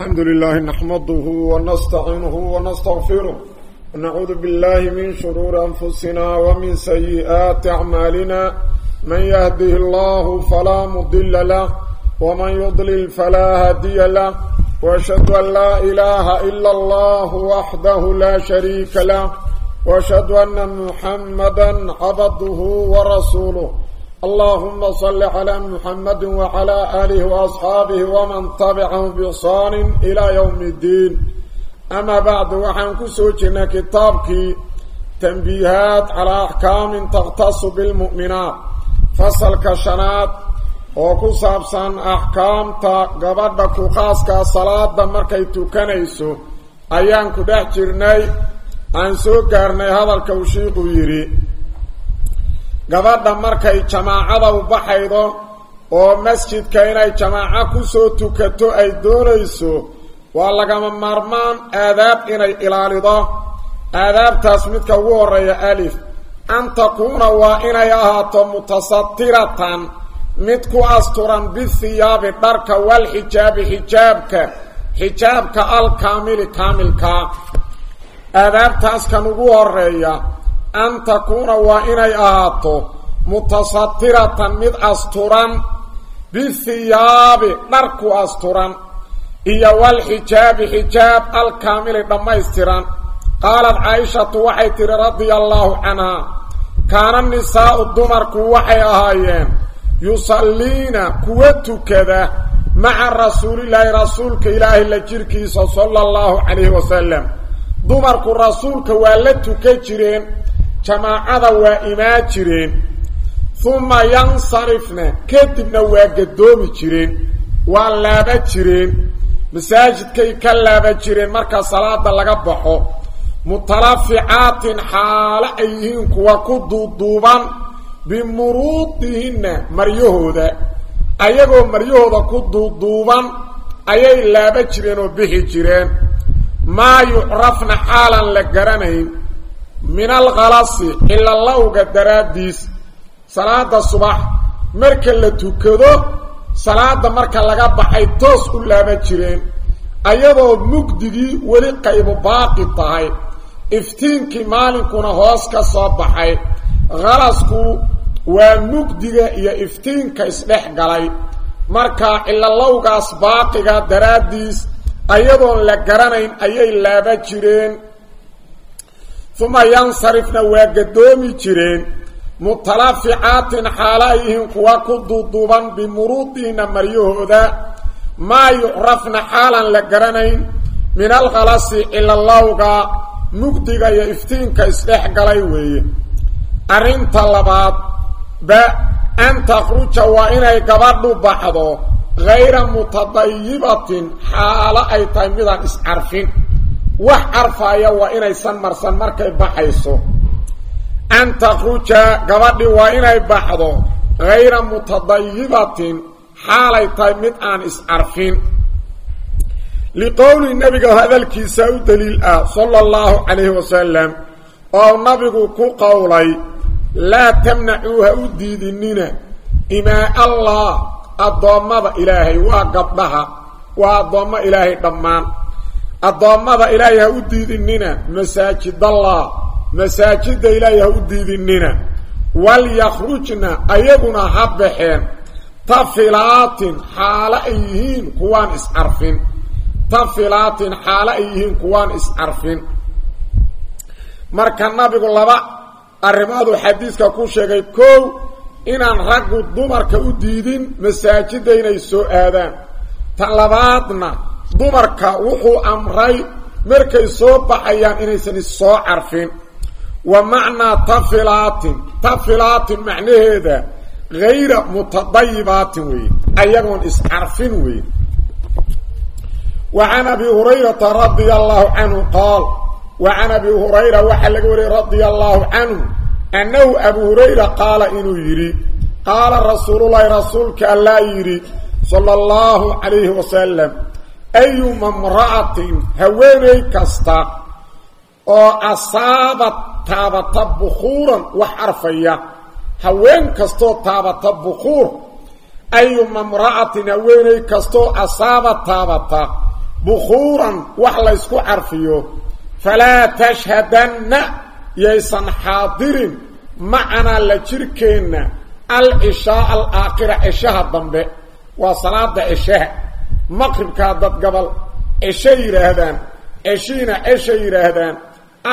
الحمد لله نحمده ونستعينه ونستغفره ونعوذ بالله من شرور أنفسنا ومن سيئات أعمالنا من يهده الله فلا مضل له ومن يضلل فلا هادي له وأشهد أن لا إله إلا الله وحده allahuma salli calaa muxamadi wacalaa aalihi waasxaabihi waman tabicahum biixsaanin ilaa yowmi iddiin amaa bacdu waxaan ku soo jirnay kitaabkii tanbiihaat calaa axkaamin takhtasu bilmu'minaat fasalka shanaad oo ku saabsan axkaamta gabadha ku khaaskaa salaada markay tukanayso ayaan ku dhex jirnay aan soo gaarnay hadalka uu shiiquu yidhi gabadha markay jamaacada u baxaydo oo masjidka inay jamaaco ku soo tukato ay doonayso waa lagama maarmaan aadaab inay ilaalido. Aadaabtaas midka ugu horreeya alif an takuuna waa inay ahaato mutasatiratan mid ku asturan bihiyaabi dharka walxijaabi xijaabka xijaabka alkaamili kaamilkaa aadaabtaas kan ugu horreeya an takuuna waa inay ahaato mutasatiratan mid asturan bihiyaabi dharku asturan iyo walxijaabi xijaab alkaamili dhammaystiran qaalat caaishatu waxay tidhi radia allaahu canhaa kaana nisaa'u dumarku waxay ahaayeen yusalliina kuwa tukada maca rasuulilaahi rasuulka ilaahi la jirkiisa sala allahu calayhi wasalam dumarku rasuulka waa la tukan jireen jamaacada waa imaan jireen uma yansarifna kadibna waa gadoomi jireen waa laaba jireen masaajidkay ka laaba jireen marka salaada laga baxo mutalaficaatin xaalo ay yihiin kuwa ku duuduuban bimuruudihinna maryahooda ayagoo maryahooda ku duuduuban ayay laaba jireen oo bixi jireen. Maa yucrafna xaalan la garanayn min alkhalasi cilalowga daraaddiis salaada subax marka la tukado salaada marka laga baxay toos u laaba jireen ayadoo mugdigii weli qaybu baaqi tahay iftiinkii maalinkuna hoos ka soo baxay khalasku waa mugdiga iyo iftiinka isdhex galay marka cilalowgaas baaqiga daraaddiis ayadoon la garanayn ayay laaba jireen uma yansarifna waa gadoomi jireen mutalaficaatin xaalo ay yihiin kuwa ku duuduuban bimuruudihinna maryahooda maa yucrafna xaalan la garanayn min alkhalasi cilalowga mugdiga iyo iftiinka isdhex galay weeye arrinta labaad ba an takhruja waa inay gabadhu baxdo hayra mutadayibatin xaalo ay tahay midaan iscarfin wax carfaaya waa inaysan marsan markay baxayso. An takhruja gabadhi waa inay baxdo hayra mutadayibatin xaalay tahay mid aan iscarfin. Liqowli nebiga hadalkiisa u daliil ah sala allahu calayhi wasalam oo nabigu ku qowlay laa tamnacuu ha u diidinina imaa allah addoommada ilaahay waa gabdhaha waa addoommo ilaahay dhammaan addoommada ilaahay ha u diidinina masaajidallah. Masaajidda ilaahay ha u diidinina walyakhrujna ayaguna ha baxeen. Tafilaatin xaalo ay yihiin kuwaan iscarfin tafilaatin xaalo ay yihiin kuwaan iscarfin marka nabigu laba arrimooduu xadiiska ku sheegay kow inaan raggu dumarka u diidin masaajidda inay soo aadaan. Tan labaadna dumarka wuxuu amray markay soo baxayaan inaysan issoo carfin. Wa macnaa tafilaatin tafilaatin macnaheeda hayra mutadayibaatin weeye ayagoon iscarfin weeye wa can abi hurayrata radia allaahu canhu qaal wa can abi hurayra waxaa laga wariyey radia allaahu canhu annahu abu hurayra qaala inuu yidhi qaala rasuululahi rasuulka allaa yidhi sala allahu calayhi wasalam ayuma mra'atin haweeney kasta oo asaabad taabata bukhuuran wax arfaya haween kastoo taabata bukhuur ayuma mra'atin haweeney kastoo asaabad taabata bukhuuran wax laysku carfiyo falaa tashhadanna yaysan xaadirin macanaa la jirkeenna alcishaa alaakhira ceshaha dambe waa salaada ceshaha maqribkaa dad gabal cesho yidhaahdaan ceshiina cesha yidhaahdaan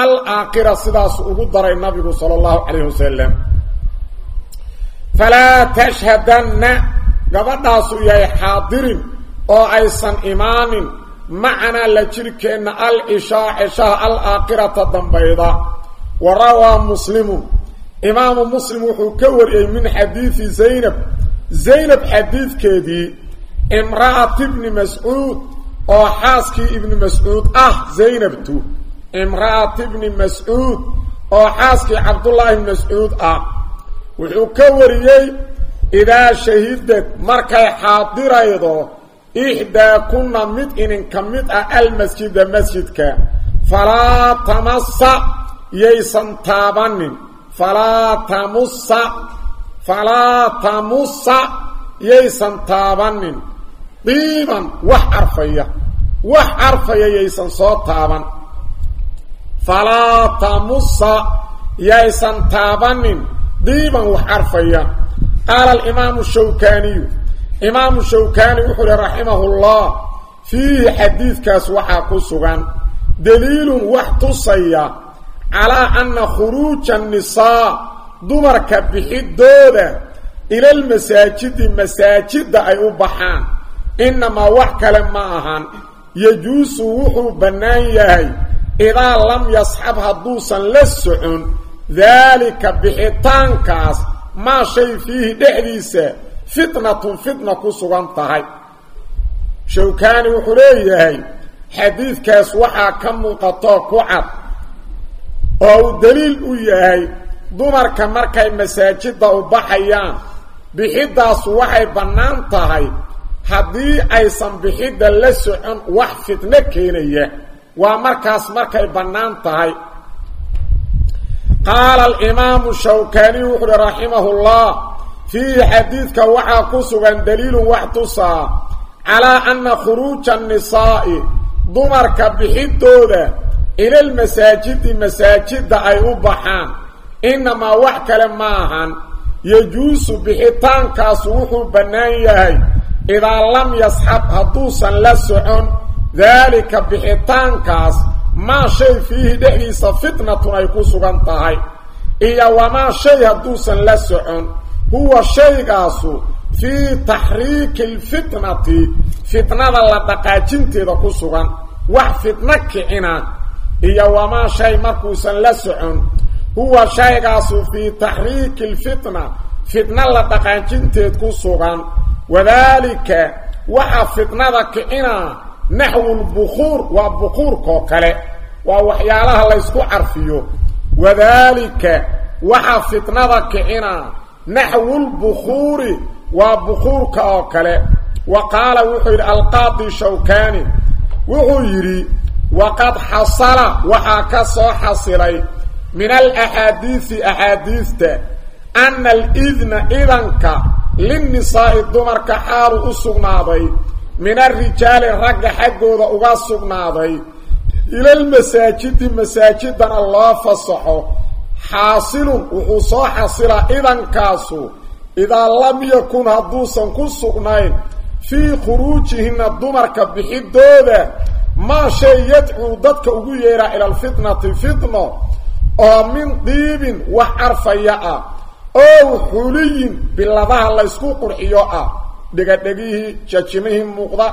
alaakhira sidaasu ugu daray nabigu sala allahu calayhi wasalam falaa tashhadanna gabadhaasu yahay xaadirin oo aysan imaanin macanaa la jirkeenna alcishaa ceshaha alaakhirata dambayda. Wa rawaa muslimun imaamu muslim wuxuu ka wariyey min xadiidi zaynab zaynab xadiidkeedii imra'ati ibni mascuud oo xaaskii ibni mascuud ah zaynabtu imra'ati ibni mascuud oo xaaskii cabdullaahi ibni mascuud ah. Wuxuu ka wariyey idaa shahidad markay xaadiraydo ixdaa kunna mid ininka mid ah almasjida masjidka falaa tamassa yaysan taabanin. Falaa tamussa falaa tamussa yaysan taabanin diiban wax carfaya wax carfaya yaysan soo taaban. Falaa tamussa yaysan taabanin. Diiban wax carfaya. Qaala alimaamu shawkaaniyu imaamu shawkaani wuxuu uhi raximahullah fiihi xadiidkaas waxaa ku sugan. Daliilun wax tusaya calaa anna khuruuja annisaa dumarka bixidooda ilalmasaajidi masaajidda ay u baxaan innamaa wax kale ma ahan. Yajuusu wuxuu bannaan yahay idaa lam yasxab hadduusan la socon daalika bixitaankaas maa shay fiihi dhexdiisa fitnatun fitna ku sugan tahay. Shawkaani wuxuu leeyahay xadiidkaas waxaa ka muuqatoo ku cad oo uu daliil u yahay dumarka markay masaajidda u baxayaan. Bixidaasu waxay bannaan tahay haddii aysan bixidda la socon wax fitno keenaya waa markaas markay bannaan tahay. Qaala alimaamu shawkaaniy wuxu uhi raximahu llah fiihi xadiidka waxaa ku sugan daliilun wax tusaa calaa anna khuruuja annisaa'i dumarka bixidooda ilalmasaajidi masaajidda ay u baxaan. Innamaa wax kale ma ahan yajuusu bixitaankaasu wuxuu bannaan yahay idaa lam yasxab hadduusan la socon daalika bixitaankaas maa shay fiihi dhexdiisa fitnatun ay ku sugan tahay iyo wamaa shay hadduusan la socon huwa shaygaasu fii taxriiki alfitnati fitnada la dhaqaajinteeda ku sugan wax fitno kicina iyo wamaa shay markuusan la socon huwa shaygaasu fii taxriiki alfitna fitna la ku sugan wadaalika waxa fitnada kicinaa naxwu lbukuur waa bukuurkaoo kale waa waxyaalaha laysku carfiyo. Wadaalika waxa fitnada kicinaa naxwu lbukuuri waa bukuurka oo kale. Wa qaala wuxuu yidhi alqaadi shawkaani. Wuxuu yidhi waqad xasala waxaa ka soo xasilay min alaxaadiisi axaadiista ana alidna idanka linnisaa'i dumarka xaalu u sugnaaday min alrijaali ragga xaggooda uga sugnaaday ilalmasaajidi masaajidana loo fasaxo xaasilun wuxuu soo xasilaa idankaasu idaa lam yakun hadduusan ku sugnayn fii khuruujihinna dumarka bixidooda maa shay yadcuu dadka ugu yeehaa ila alfitnati fitno oo min diibin wax carfaya ah ow xuliyin biladaha laysku qurxiyo ah. Dhegadhegihii jajimihii muuqda.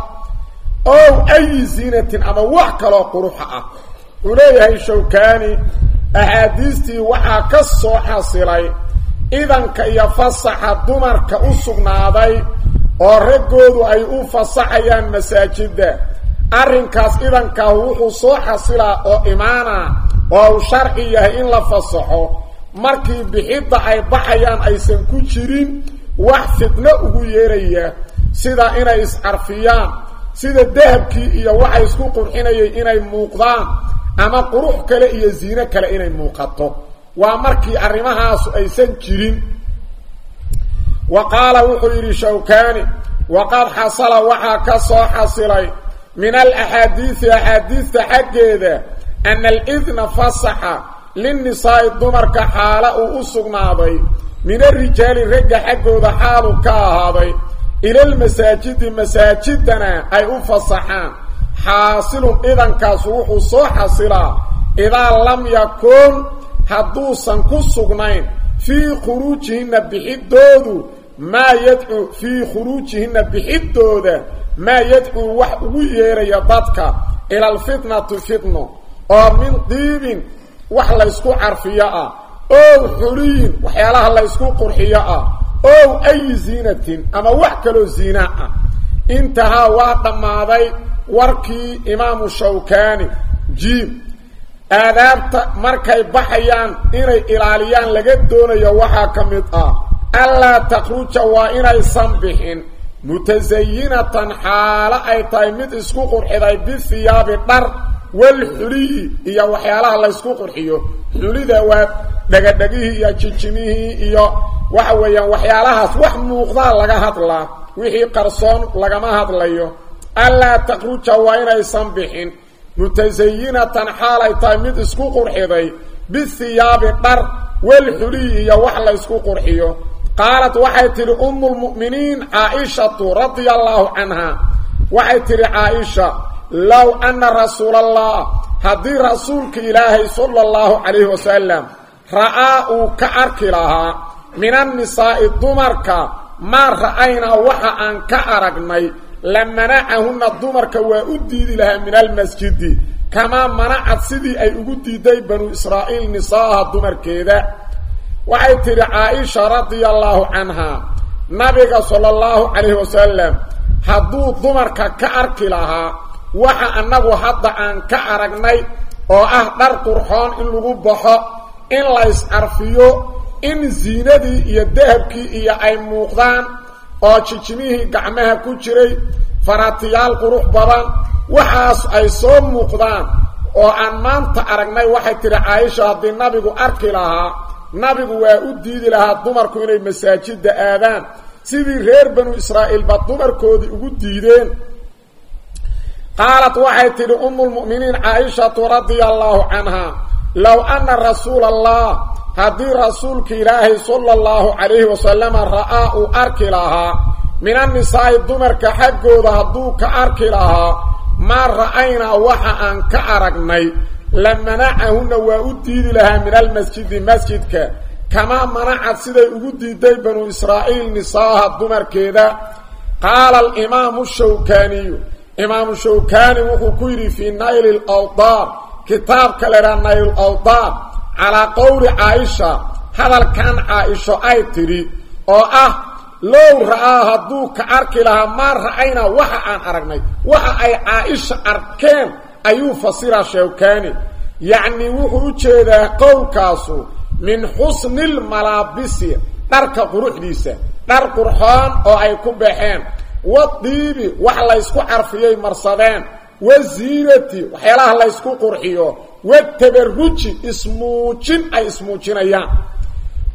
Ow ayi ziinatin ama wax kaloo quruxa ah. Wuxuu leeyahay shawkaani axaadiistii waxaa ka soo xasilay. Idanka iyo fasaxa dumarka u sugnaaday oo raggoodu ay u fasaxayaan masaajidda. Arrinkaas idankaa wuxuu soo xasilaa oo imaana oo uu sharci yahay in la fasaxo markii bixidda ay baxayaan aysan ku jirin wax fitno ugu yeeraya sida inay iscarfiyaan sida dahabkii iyo waxay isku qurxinayay inay muuqdaan ama qurux kale iyo ziino kale inay muuqato. Waa markii arrimahaasu aysan jirin. Wa qaala wuxuu yidhi shawkaani waqad xasala waxaa ka soo xasilay min alaxaadiisi axaadiista xaggeeda ana alidna fasaxa linnisaa'i dumarka xaala uu u sugnaaday min arijaali ragga xaggooda xaalu ka ahaaday ilalmasaajidi masaajidana ay u fasaxaan xaasilun idankaasu wuxuu soo xasilaa idaa lam yakun hadduusan ku sugnayn fii khuruujihinna bixidoodu maa yadcuu fii khuruujihinna bixidooda maa yadcuu wax ugu yeeraya dadka ila fitno oo min diibin wax laysku carfiyo ah ow xuliyin waxyaalaha laysku qurxiyo ah ow ayi ziinatin ama wax kaloo ziina ah. Intahaa waa dhammaaday warkii imaamu shawkaani jiib aadaabta markay baxayaan inay ilaaliyaan laga doonayo waxaa ka mid ah allaa takhruja waa inaysan bixin. Mutasayinatan xaalo ay tahay mid isku qurxiday bihiyaabi dhar walxuliyi iyo waxyaalaha laysku qurxiyo xulida waa dhegadhegihii iyo jijimihii iyo waxa weeyaan waxyaalahaas wax muuqdaa laga hadlaa wixii qarsoon lagama hadlayo allaa takhruja waa inaysan bixin mutasayinatan xaalay tahay mid isku qurxiday bihiyaabi dhar walxuliyi iyo wax laysku qurxiyo qaalat waxay tidhi ummulmu'miniin caaishatu radia allaahu canha waxay tidhi caaisha low anna rasuulallah haddii rasuulka ilaahay sala allahu calayhi wasalam ra'aa uu ka arki lahaa min annisaa'i dumarka maa ra'aynaa waxa aan ka aragnay la manacahunna dumarka waa u diidi lahaa min almasjidi kamaa manacad sidii ay ugu diiday banu israa'iil nisaaha dumarkeeda. Waxay tidhi caaisha radia allaahu canhaa nabiga sala allahu calayhi wasalam hadduu dumarka ka arki lahaa waxa annagu hadda aan ka aragnay oo ah dhar qurxoon in lagu baxo in lays carfiyo in ziinadii iyo dahabkii iyo ay muuqdaan oo jijimihii gacmaha ku jiray faratiyaal qurux badan waxaas ay soo muuqdaan oo aan maanta aragnay. Waxay tidhi caaisha haddii nabigu arki lahaa nabigu waa u diidi lahaa dumarku inay masaajidda aadaan. Sidii reer banu israa'iilba dumarkoodii ugu diideen qaalat waxay tidhi ummulmu'miniin caaishatu radia allaahu canhaa low anna rasuula allah haddii rasuulka ilaahay sala allahu calayhi wasalama ra'aa uu arki lahaa min annisaa'i dumarka xaggooda hadduu ka arki lahaa maa ra'aynaa waxa aan ka aragnay. La manacahunna waa u diidi lahaa min almasjidi masjidka. Kamaa manacad siday ugu diiday banu israa'iil nisaaha dumarkeeda? Qaala alimaamu shawkaaniyu imaamu shawkaani wuxuu ku yidhi fii nayli lawdaar kitaabka lehaa nayl awdaar calaa qowli caaisha hadalkan caaisho ay tidhi oo ah low ra'aa hadduu ka arki lahaa maa ra'aynaa waxa aan aragnay waxa ay caaisha arkeen ayuu fasiraa shawkaani. Yacnii wuxuu u jeedaa qowlkaasu min xusni lmalaabisi dharka quruxdiisa dhar qurxoon oo ay ku baxeen wadiibi wax laysku carfiyay marsadeen. Waziinati waxyaalaha laysku qurxiyo. Watabaruji ismuujin ay ismuujinayaan.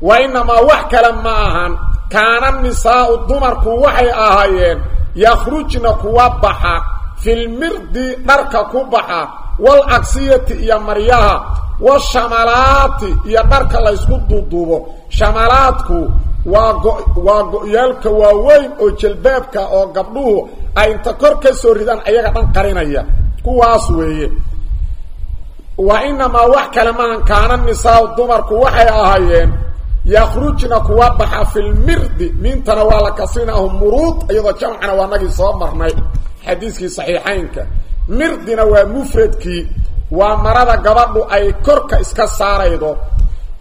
Wa inamaa wax kale ma ahan. Kaana nisaa'u dumarku waxay ahaayeen yakhrujna kuwa baxa. Filmirdi dharka ku baxa. Walagsiyati iyo maryaha. Washamalaati iyo dharka laysku duuduubo. Shamalaadku waa go waa go-yaalka waaweyn oo jalbaabka oo gabdhuhu ay inta kor ka soo ridaan ayaga dhan qarinaya. Kuwaas weeye. Wa inamaa wax kale maahan kaana nisaau dumarku waxay ahaayeen yakhrujna kuwa baxa filmirdi mintana waa la kasinahu muruud iyadoo jamcana waa nagii soo marnay. Xadiiskii saxiixaynka. Mirdina waa mufradkii. Waa marada gabadhu ay korka iska saaraydo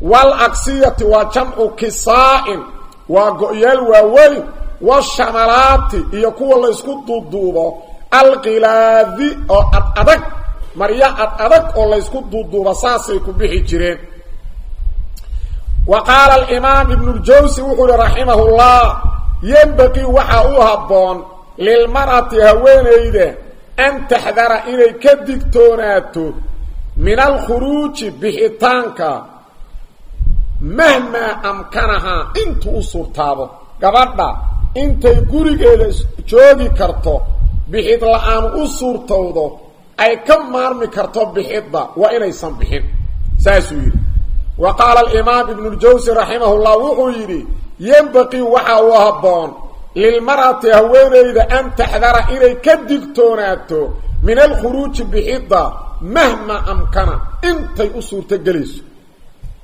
wal aksiyati waa jamcu kisaa-in waa go-yaal waaweyn washamalaati iyo kuwa laysku duuduubo. Alqilaadi oo ad adag. Maryo ad adag oo laysku duuduubo. Saasay ku bixi jireen. Wa qaala alimaam ibnuljawsi wuxuu yihi raximahullah. Yembaqii waxaa u habboon lilmar'ati haweenayda an taxdara inay ka digtoonaato min alkhuruuji bixitaanka mahmaa amkanahaa intuu u suurtaabo gabadha intay gurigeeda joogi karto bixid la'aan u suurtowdo ay ka maarmi karto bixidda waa inaysan bixin saasuu yidhi wa qaala alimaam ibnuljawsi raximahullah wuxuu yidhi yembaqii waxa uu habboon lilmar'ati haweenayda an taxdara inay ka digtoonaato min alkhuruuji bixidda mahma amkana intay u suurtogelayso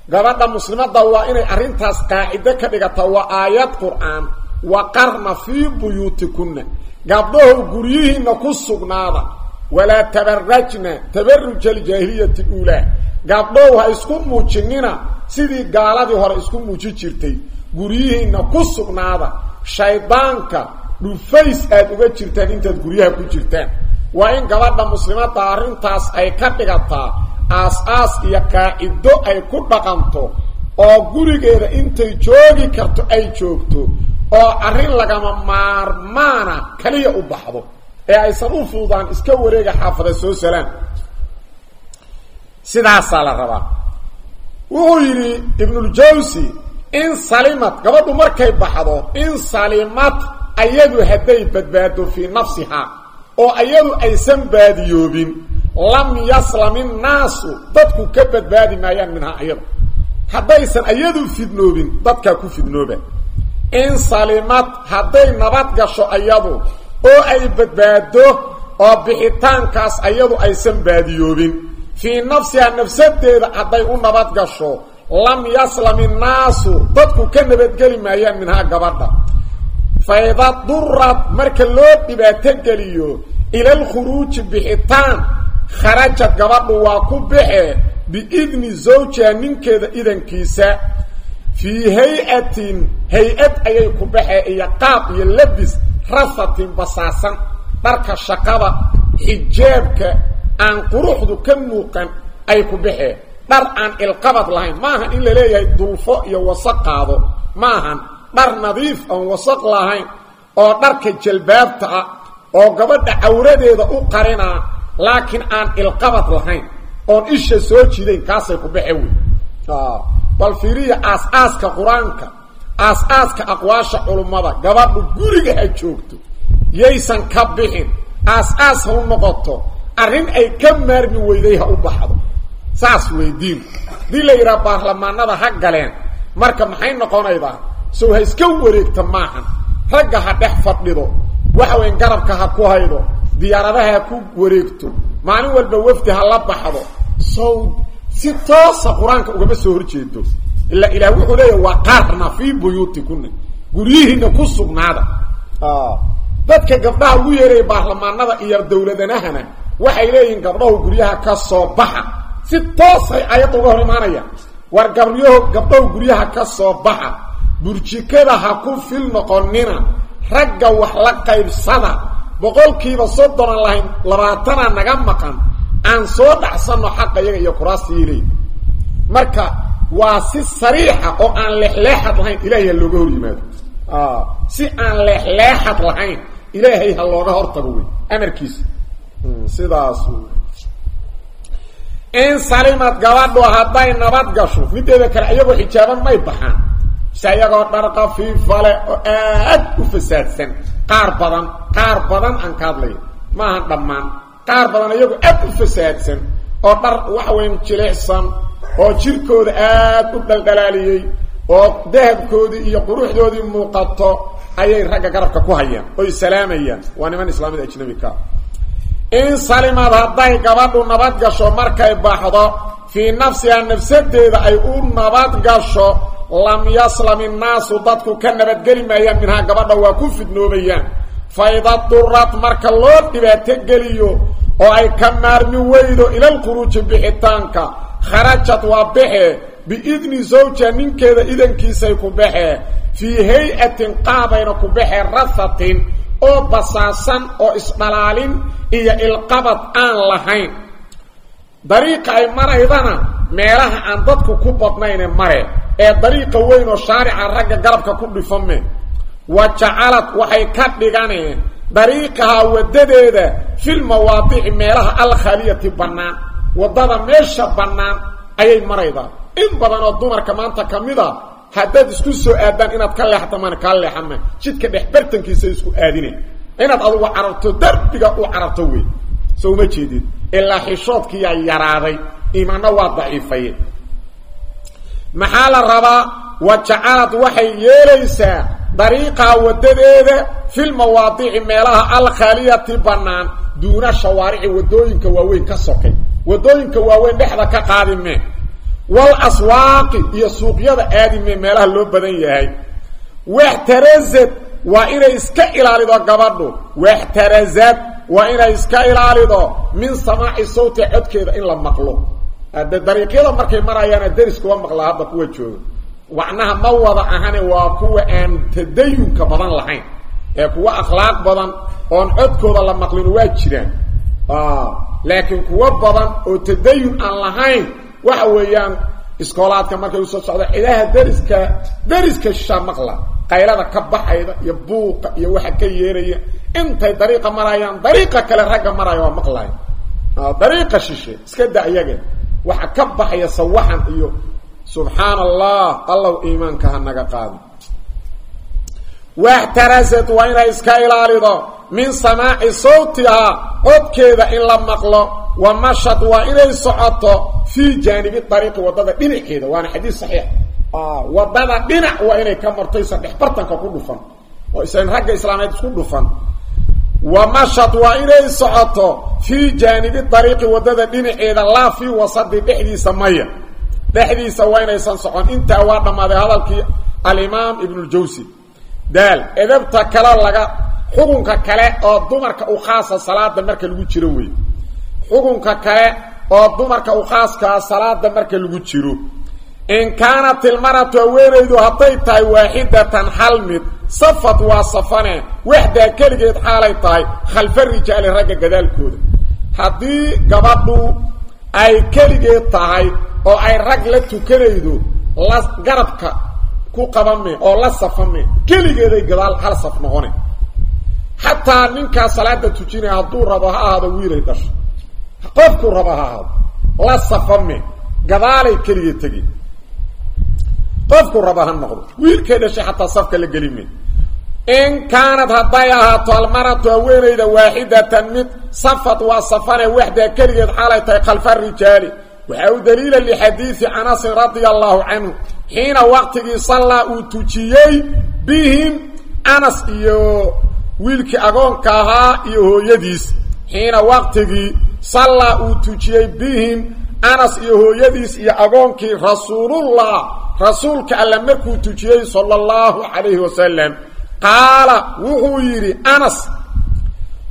gabadha muslimadda waa inay arrintaas qaacido ka dhigata waa aayad qur'aan waqarna fii buyuutikunna. Gabdhahow guryihiinna ku sugnaada. Walaa tabarajna tabaruja aljaahiliyati uulaa. Gabdhow ha isku muujinina sidii gaaladii hore isku muuji jirtay. Guryihiinna ku sugnaada. Shaydaanka dhufays aada uga jirtaan intaad guryaha ku jirtaan. Waa in gabadha muslimadda arrintaas ay ka dhigataa aas-aas iyo qaacido ay ku dhaqanto oo gurigeeda intay joogi karto ay joogto oo arrin lagama maarmaana kaliya u baxdo ee aysan u fududaan iska wareega xaafada soo salaan. Sidaasaa la rabaa. Wuxuu yidhi ibnuljawsi in salimad gabadhu markay baxdo in salimad ayadu hadday badbaado fii nafsihaa oo ayadu aysan baadiyoobin lam yaslam innaasu dadku ka badbaadi maayaan minhaa ayada haddaysan ayadu fidnoobin dadkaa ku fidnooba. In salimad hadday nabad gasho ayadu oo ay badbaado oo bixitaankaas ayadu aysan baadiyoobin. Fii nafsihaa nafsadeeda hadday u nabad gasho lam yaslam innaasu dadku ka nabadgeli maayaan minhaa gabadha. Fayda durad marka loo dhibaato geliyo ila alkhuruuji bixitaan kharajad gabadhu waa ku baxe biidni zawjiha ninkeeda idankiisa. Fii hay'atin hay'ad ayay ku baxee iyo qaab iyo labis rasatin basaasan. Dharka shaqada xijaabka aan quruxdu ka muuqan ay ku baxee dhar aan ilqabad lahayn maahan in la leeyahay dulfo iyo wasaq qaado. Maahan dhar nadiif aan wasaq lahayn oo dharka jalbaabta ah oo gabadha cawradeeda u qarinaa laakiin aan ilqabad lahayn oon isha soo jidayn kaasay ku baxe wey bal fiiriya aas-aaska qur'aanka aas-aaska aqwaasha culummada gabadhu guriga ha joogto yaysan ka bixin aas-aas ha u noqoto arrin ay ka maarmi weyday ha u baxdo. Saas wey diinku haddii la yidhaha baarlamaanada ha galeen marka maxay noqonaydaa sow ha iska wareegta maahan ragga ha dhex fadhido waxa weyn garabka ha ku haydo diyaaradaha ha ku wareegto maalin walba wafdi ha la baxdo. Sow si toosa qur'aanka ugama soo horjeedo. Ilaa ilaah wuxuu leeyahy waa qaarna fii buyuutikuna guryihiina ku sugnaada. Dadka gabdhaha ugu yeeraya baarlamaanada iyo dowladanahana waxay leeyihiin gabdhahu guryaha ka soo baxa. Si toosay ayadda uga hor imaanayaan war gabyaho gabdhahu guryaha ka soo baxa. Burjikada ha ku fil noqonina ragga wax la qaybsada. Boqolkiiba soddonan lahayn labaatana naga maqan. Aan soo dhacsanno xaqa iyaga iyo kuraastiiley marka waa si sariixa oo aan leexleexad lahayn ilaahay ha looga hor yimaado. Si aan leexleexad lahayn ilaahay ha looga hortago wey amarkiisa. Sidaas in salimad gabadhu hadday nabad gasho mideeda kale iyagoo xijaaban may baxaan se iyagoo dhar kafiifale oo aad u fasaadsan. Qaar badan qaar badan aan ka hadlaya maaha dhammaan. Qaar badan iyagoo aad u fasaadsan oo dhar waxa weyn jilicsan oo jirkooda aad u dhaldhalaaliyey oo dahabkoodii iyo quruxdoodii muuqato ayay ragga garabka ku hayaan oy salaamayaan. Waa niman islaamida ajnabika in salimad hadday gabadhu nabad gasho markay baxdo fii nafsiha nafsadeeda ay u nabad gasho lam yaslam innaasu dadku ka nabadgeli maayaan minhaa gabadha waa ku fidnoobayaan fayda durad marka loo dhibaato geliyo oo ay ka maarmi weydo ilalkhuruuji bixitaanka kharajad waa baxe biidni zawja ninkeeda idankiisay ku baxee fii hay'atin qaabayna ku baxee rasatin oo basaasan oo isdhalaalin iyo ilqabad aan lahayn dariiqa ay maraydana meelaha aan dadku ku badnayne mare ee dariiqa weyn oo shaarica ragga garabka ku dhifame wa jacalad waxay ka dhiganeen dariiqahaa wadadeeda fil mawaadici meelaha alkhaaliyati bannaan. Waddada meesha bannaan ayay maraydaa in badan oo dumarka maanta ka mid a haddaad isku soo aadaan inaad ka leexata maan kaa leexama jidka dhex bartankiisa isku aadine. Inaad adugu cararto darbiga u cararto wey soo uma jeedid ilaa xishoodkiiyaa yaraaday iimaanna waa daciifaye maxaa la rabaa? Wa jacalad waxay yeelaysaa dariiqaa wadadeeda fil mawaadici meelaha alkhaaliyati bannaan duuna shawaarici waddooyinka waaweyn ka sokay. Wadooyinka waaweyn dhexda ka qaadime wal aswaaqi iyo suuqyada aadime meelaha loo badan yahay. Waxtarazad waa inay iska ilaalido gabadhu. Waxtarazad waa inay iska ilaalido min samaaci sawti codkeeda in la maqlo. Hadde dariiqyada markay marayaana deriskuma maqlaa hadda kuwa jooga. Wacnaha ma wada ahane waa kuwa aan tadayunka badan lahayn. Ee kuwa akhlaaq badan oon codkooda la maqlin waa jiraan. Laakiin kuwo badan oo tadayun aan lahayn waxa weeyaan iskoolaadka markay u soo socda cidaha deriska deriska shishaa maqla qaylada ka baxayda iyo buuqa iyo waxa ka yeeraya. Intay dariiqa marayaan dariiqa kale ragga maraya waa maqlaya dariiqa shishe iska da waxa ka baxaya sawaxan iyo subxaan allah allow iimaanka ha naga qaado waxtarasad waa inay iska ilaalido. Min samaaci sawtihaa codkeeda in la maqlo. Wa mashad waa inay socoto fii jaanibi dariiqi waddada dhinaceeda waana xadiis saxiix waddada dhinac waa inay ka marto isan dhex bartanka ku dhufan oo isan ragga islaameed isku dhufan. Wa mashad waa inay socoto fii jaanibi dariiqi waddada dhinaceeda laa fii wasadi dhexdiisa maya. Dhexdiisa waa inaysan socon. Intaa waa dhammaaday hadalkii alimaam ibnuljawsi daal edabta kale laga xukunka kale oo dumarka u khaasa salaada marka lagu jiro wey xukunka kale oo dumarka u khaaskaa salaada marka lagu jiro in kaanat ilmaratu haweenaydu hadday tahay waaxidatan hal mid safad waa safane waxdaa keligeed xaalay tahay khalfa rijaali ragga gadaalkooda. Haddii gabadhu ay keligeed tahay oo ay rag la tukanaydo la garabka ku qabame oo la safame keligeeday gadaal hal saf noqone. Xataa ninkaa salaada tujinaya hadduu rabo ha ahaado wiilay dhasho. Qofkuu rabo ha ahaado la safame gadaalay keligeed tegi qofkuu rabo ha noqdo. Wiilkay dhashay xataa safka la gelime in kaanad hadday ahaato almaratu haweenayda waaxidatan mid safad waa safane waxdaa keligeed xaalay tahay khalfa rijaali. Waxaa u daliila lixadiidi anasin radia allahu canhu xiina waqtigii sallaa uu tujiyey bihim anas iyo wiilkii agoonka ahaa iyo hooyadiis. Xiina waqtigii sallaa uu tujiyey bihim anas iyo hooyadiis iyo agoonkii rasuulullah rasuulka alla markuu tujiyey sala allahu calayhi wasalam qaala wuxuu yidhi anas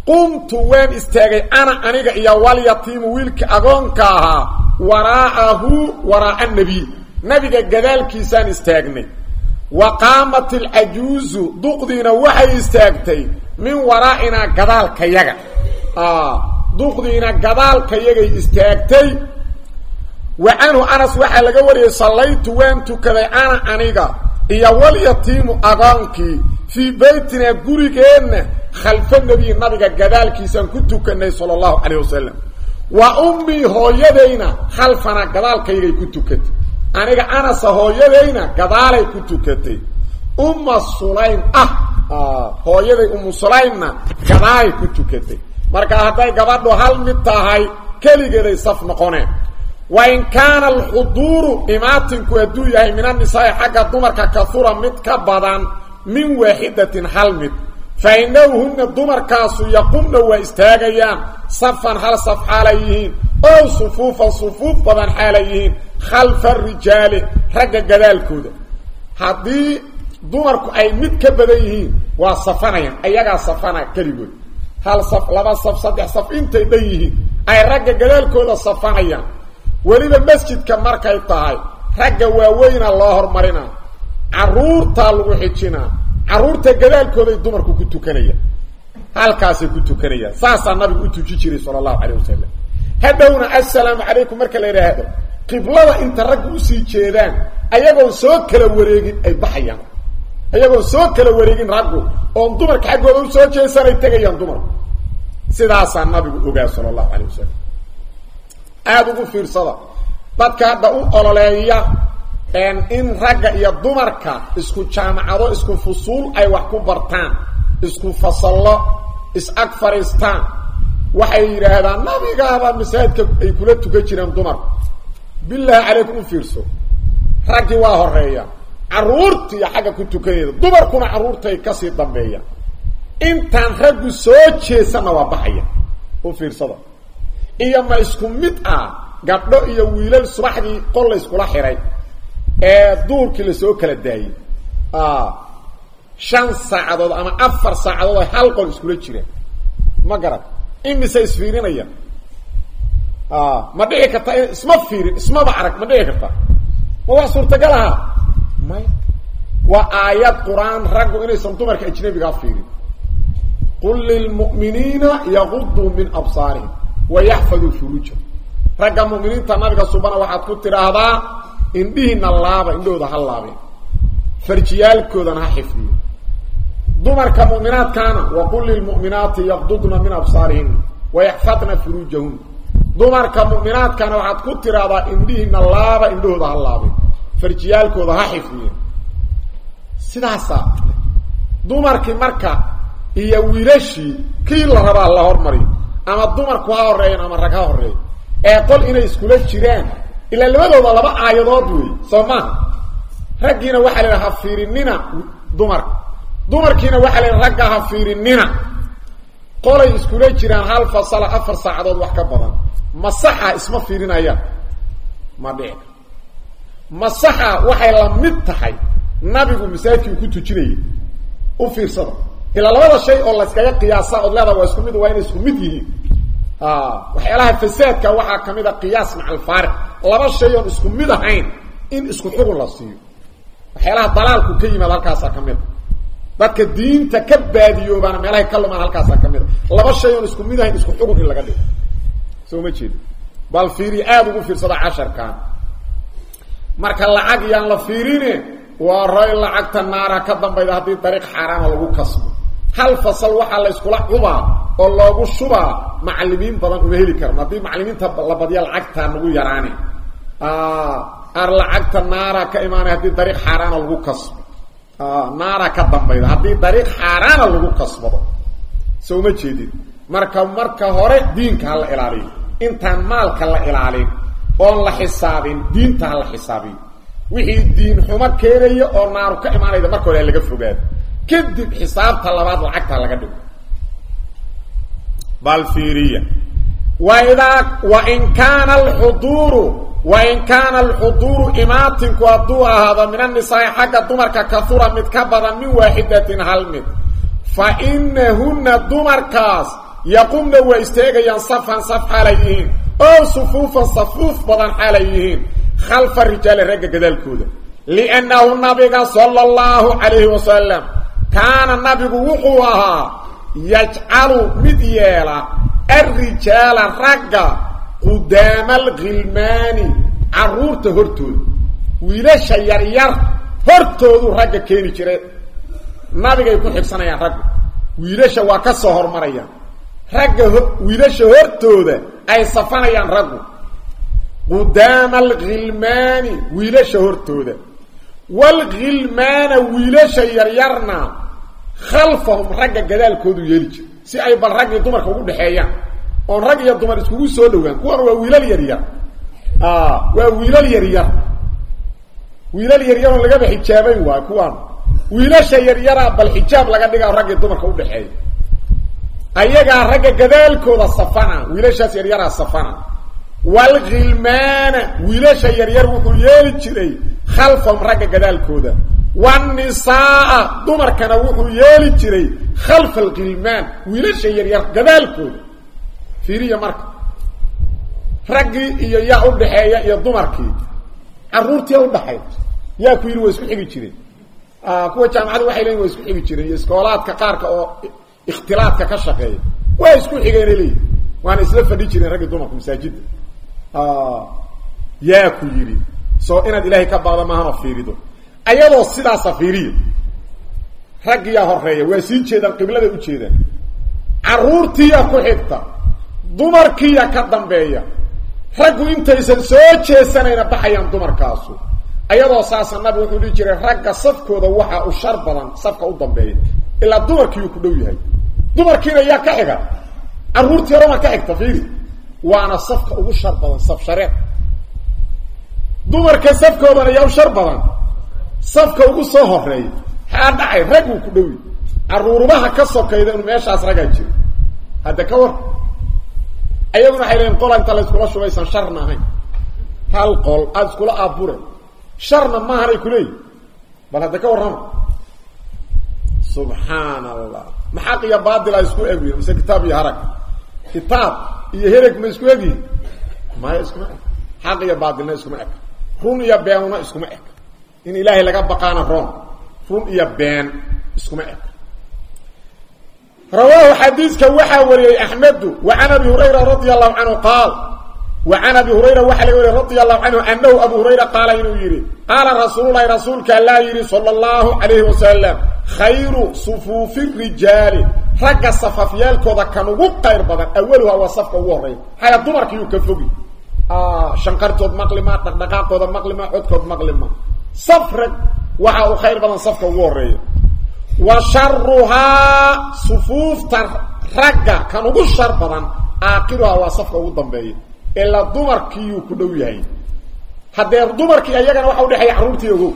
qumtu waan istaagay ana aniga iyo walyatiimu wiilkii agoonka ahaa waraa'ahu waraa'a nebiy nabiga gadaalkiisaan istaagnay. Wa qaamat alcajuuzu duqdiina waxay istaagtay min waraa'inaa gadaalkayaga duqdiina gadaalkayagay istaagtay wa canhu anas waxaa laga wariyey sallaytu waan tukaday ana aniga iyo walyatiimu agoonkii fii beytinaa gurigeenna khalfa nebiy nabiga gadaalkiisaan ku tukanay sala allahu calayh wasalam wa ummii hooyadayna khalfana gadaalkaygay ku tukatay. Aniga anasa hooyadayna gadaalay ku tukatay. Umma sulaym ah hooyaday ummu sulaymna gadaalay ku tukatay. Marka hadday gabadhu hal mid tahay keligeeday saf noqoneen wa in kaana alxuduuru imaatinku hadduu yahay min annisaai xagga dumarka kahura mid ka badan min waaxidatin hal mid. Fa inahunna dumarkaasu yaqumna waa istaagayaan safan hal saf xaalay yihiin ow sufuufan sufuuf badan xaalay yihiin khalfa rijaali ragga gadaalkooda. Haddii dumarku ay mid ka badan yihiin waa safanayaan ayagaa safana keligood. Hal saf laba saf saddex saf intay dhan yihiin ay ragga gadaalkooda safanayaan weliba masjidka markay tahay ragga waaweyna loo hormarinaa caruurtaa lagu xijinaa carruurta gadaalkooday dumarku ku tukanayaan halkaasay ku tukanayaan saasaa nabigu u tuji jiray sala allahu calayh wasalam hadhowna assalaamu calaykum marka la yidhaahdo. Qiblada inta raggu u sii jeedaan ayagoon soo kala wareegin ay baxayaan. Ayagoon soo kala wareegin raggu oon dumarka xaggooda u soo jeesanay tegayaan dumarku. Sidaasaa nabigu ogaa sala allahu calayh wasalam aada ugu fiirsada. Dadka hadda u ololeeya in ragga iyo dumarka isku jaamacado isku fusuul ay wax ku bartaan isku fasallo is-ag fadhiistaan waxay yidhaahdaan nabigaaba masaajidka ay kula tukan jireen dumarku bilaahi calaykum u fiirso. Raggii waa horreeya carruurtiiyo xagga ku tukanayda dumarkuna carruurtay ka sii dambeeyaan intaan raggu soo jeesanna waa baxaya. U fiirsada iyo ma isku mid ah gabdho iyo wiilal subaxdii qol la yskula xiray ee duurkii la soo kala daayey. Shan saacadood ama afar saacadood ay hal qol iskula jireen. Ma garan imise isfiirinaya ma dhici karta in isma fiirin ismaba arag ma dhici karta. Ma wax suurtagal ahaa may waa aayad qur'aan raggu inaysan dumarka ajnabigaa fiirin. Qul lilmu'miniina yaguduu min absaarihim wayaxfaduu furuujahum ragga mu'miniinta nabiga subana waxaad ku tidhaahdaa indhihiina laaba indhahooda ha laabeen farjiyaalkoodana ha xifdiyo dumarka mu'minaadkaana waqul lilmu'minaati yaqdudna min absaarihina wayaxfadna furuujahuna dumarka mu'minaadkaana waxaad ku tidhaahdaa indhihiina laaba indhahooda ha laabeen farjiyaalkooda ha xifdiyen sidaasaa dumarkii marka iyo wiilashii kii la rabaa la hormariyo ama dumarku ha horeeyan ama rag ha horeeyo ee qol inay iskula jiraan ilaa labadooda laba aayadood wey soo maaha raggiina waxaa la ha fiirinina dumarka dumarkiina waxaa la ragga ha fiirinina. Qolay iskula jiraan hal fasala afar saacadood wax ka badan. Masaxa isma fiirinayaan. Ma dhici masaxa waxay la mid tahay nabigu masaajidkii ku tujinayay. U fiirsada ilaa labada shay oo layskaga qiyaasa ood leedaha waa isku mid waa inay isku mid yihiin. Waxyaalaha fasaadka waxaa ka mid a qiyaas maca alfaariq. Laba shay oon isku mid ahayn in isku xugun la siiyo. Waxyaalaha dalaalku ka yimaad halkaasaa ka mid. A dadka diinta ka baadiyoobaana meelahay ka lumaan halkaasaa ka mid. Laba shay oon isku mid ahayn isku xugun in laga dhigo. Soo ma jeedo bal fiiri aada ugu fiirsada casharkan marka lacag yaan la fiirine waa roy lacagta naara ka dambayda haddii dariiq xaaraana lagu kasbo hal fasal waxaa la yskula cubaa oo loogu shubaa macalimiin badan uma heli karno haddii macalimiinta la badya nagu yaraane ar lacagta naara ka imaanay haddii dariiq xaaraana lagu kasbo. Naara ka dambayda. Haddii dariiq xaaraana lagu kasbado. Soo uma jeedin. Marka marka hore diinka ha la ilaaliyo intaan maalka la ilaalin oon la xisaabin diinta ha la xisaabiyo wixii diin xumo keenaya oo naaru ka imaanayda marka hore laga fogaado kadib xisaabta labaad lacagta laga dhigo. Bal fiiriya. Waidaa wain kaana alxuduuru wain kaana alxuduuru imaatinku hadduu ahaado min annisaai xagga dumarka kahura mid ka badan min waaxidatin hal mid. Fa inahunna dumarkaas yaqumna waa isteegayaan safan saf xaalay yihiin. Oo sufuufan safuuf badan xaalay yihiin. Khalfa rijaali ragga gadaalkooda. Liannahu nabiga sala allahu calayhi wasalam kaana nabigu wuxuu ahaa yajcalu mid yeela alrijaala ragga qudaama alkhilmaani carruurta hortooda. Wiilasha yaryar hortoodu ragga keeni jire. Nabigay ku xigsanayaan raggu. Wiilasha waa ka soo hormarayaan. Ragga wiilasha hortooda ay safanayaan raggu. Qudaama alkhilmaani wiilasha hortooda. Waalkhilmaana wiilasha yaryarna khalfahum ragga gadaalkoodu yeeli jira si ay bal raggii dumarka ugu dhexeeyaan oon rag iyo dumar iskugu soo dhowaan. Kuwan waa wiilal yaryar waa wiilal yaryar wiilal yaryaroon lagaba xijaabayn waay kuwaan wiilasha yaryaraa bal xijaab laga dhigaa raggii dumarka udhexeeya ayagaa ragga gadaalkooda safana wiilashaas yaryaraa safana. Waalkhilmaana wiilasha yaryar wuxuu yeeli jiray khalfahum ragga gadaalkooda waannisaaa dumarkana wuxuu yeeli jiray khalfa alkhilmaan wiilasha yaryar gadaalkooda fiiriya marka raggii iyo yaa udhaxeeya iyo dumarkii carruurtiia udhaxay yaa ku yidhi waa isku xigi jireen kuwa jaamacada waxay leeyiin waa isku xigi jireen iyo iskoolaadka qaarka oo ikhtilaadka ka shaqeeya waa isku xigeenay leeyihiin waana isla fadhi jireen raggii dumarka masaajidda yaa ku yidhi soo inaad ilaahay ka baaqda maahanoo fiirido ayadoo sidaasa fiiriya raggiyaa horreeya waa sii jeedaan qibladay u jeedaan. Carruurtiiya ku xigta dumarkiiya ka dambeeya. Raggu intaysan soo jeesanayna baxayaan dumarkaasu. Ayadoo saasa nabi wuxuu dhihi jiray ragga safkooda waxaa u shar badan safka u dambeeya ilaa dumarkiiuu ku dhow yahay. Dumarkiina yaa ka xiga. Caruurtii horena ka xigta fiiri. Waana safka ugu shar badan saf shareed. Dumarka safkoodana yaa u shar badan safka ugu soo horreeya maxaa dhacay rag uu ku dhowi caruurumaha ka sokayda inuu meeshaas ragaa jiro. Hadda ka war. Ayaguna waxay leeyiin qola inta la iskula shubaysan sharna ahayn hal qol aada iskula aabure sharna maahanay kuleeyihin bal hadda ka warrama. Subxaan allah maxaq iyo baatila isku egyihin mise kitaab iyo harag. Kitaab iyo hereg ma isku egyihin maya iskuma eg. Xaq iyo baatilna iskuma eg. Run iyo beenuna iskuma eg in ilaahay laga baqaana roon run iyo been iskuma eg. Rawaahu xadiiska waxaa wariyey axmedu wa can hurayra radi allahu qaal wa can hurayra waxaa laga wariyey radi allahu abu hurayra qaala inuu yidhi qaala rasuululahi rasuulka allaa yidhi sala allahu calayhi wasalam khayru sufuufi rijaali ragga safafyaalkooda kan ugu qayr badan awaluha waa safka ugu horreeya. Haya dumarkiiyuu ka fogi. Shanqartood maqlima dhaqdhaqaaqooda maqlima codkood maqlima saf rag waxa uu khayr badan safka ugu horreeya wa sharuhaa sufuufta ragga kan ugu shar badan aakiruhaa waa safka ugu dambeeya. Ilaa dumarkiiyuu ku dhow yahay. Haddee dumarkii ayagana waxa udhexeeya carruurtii ogow.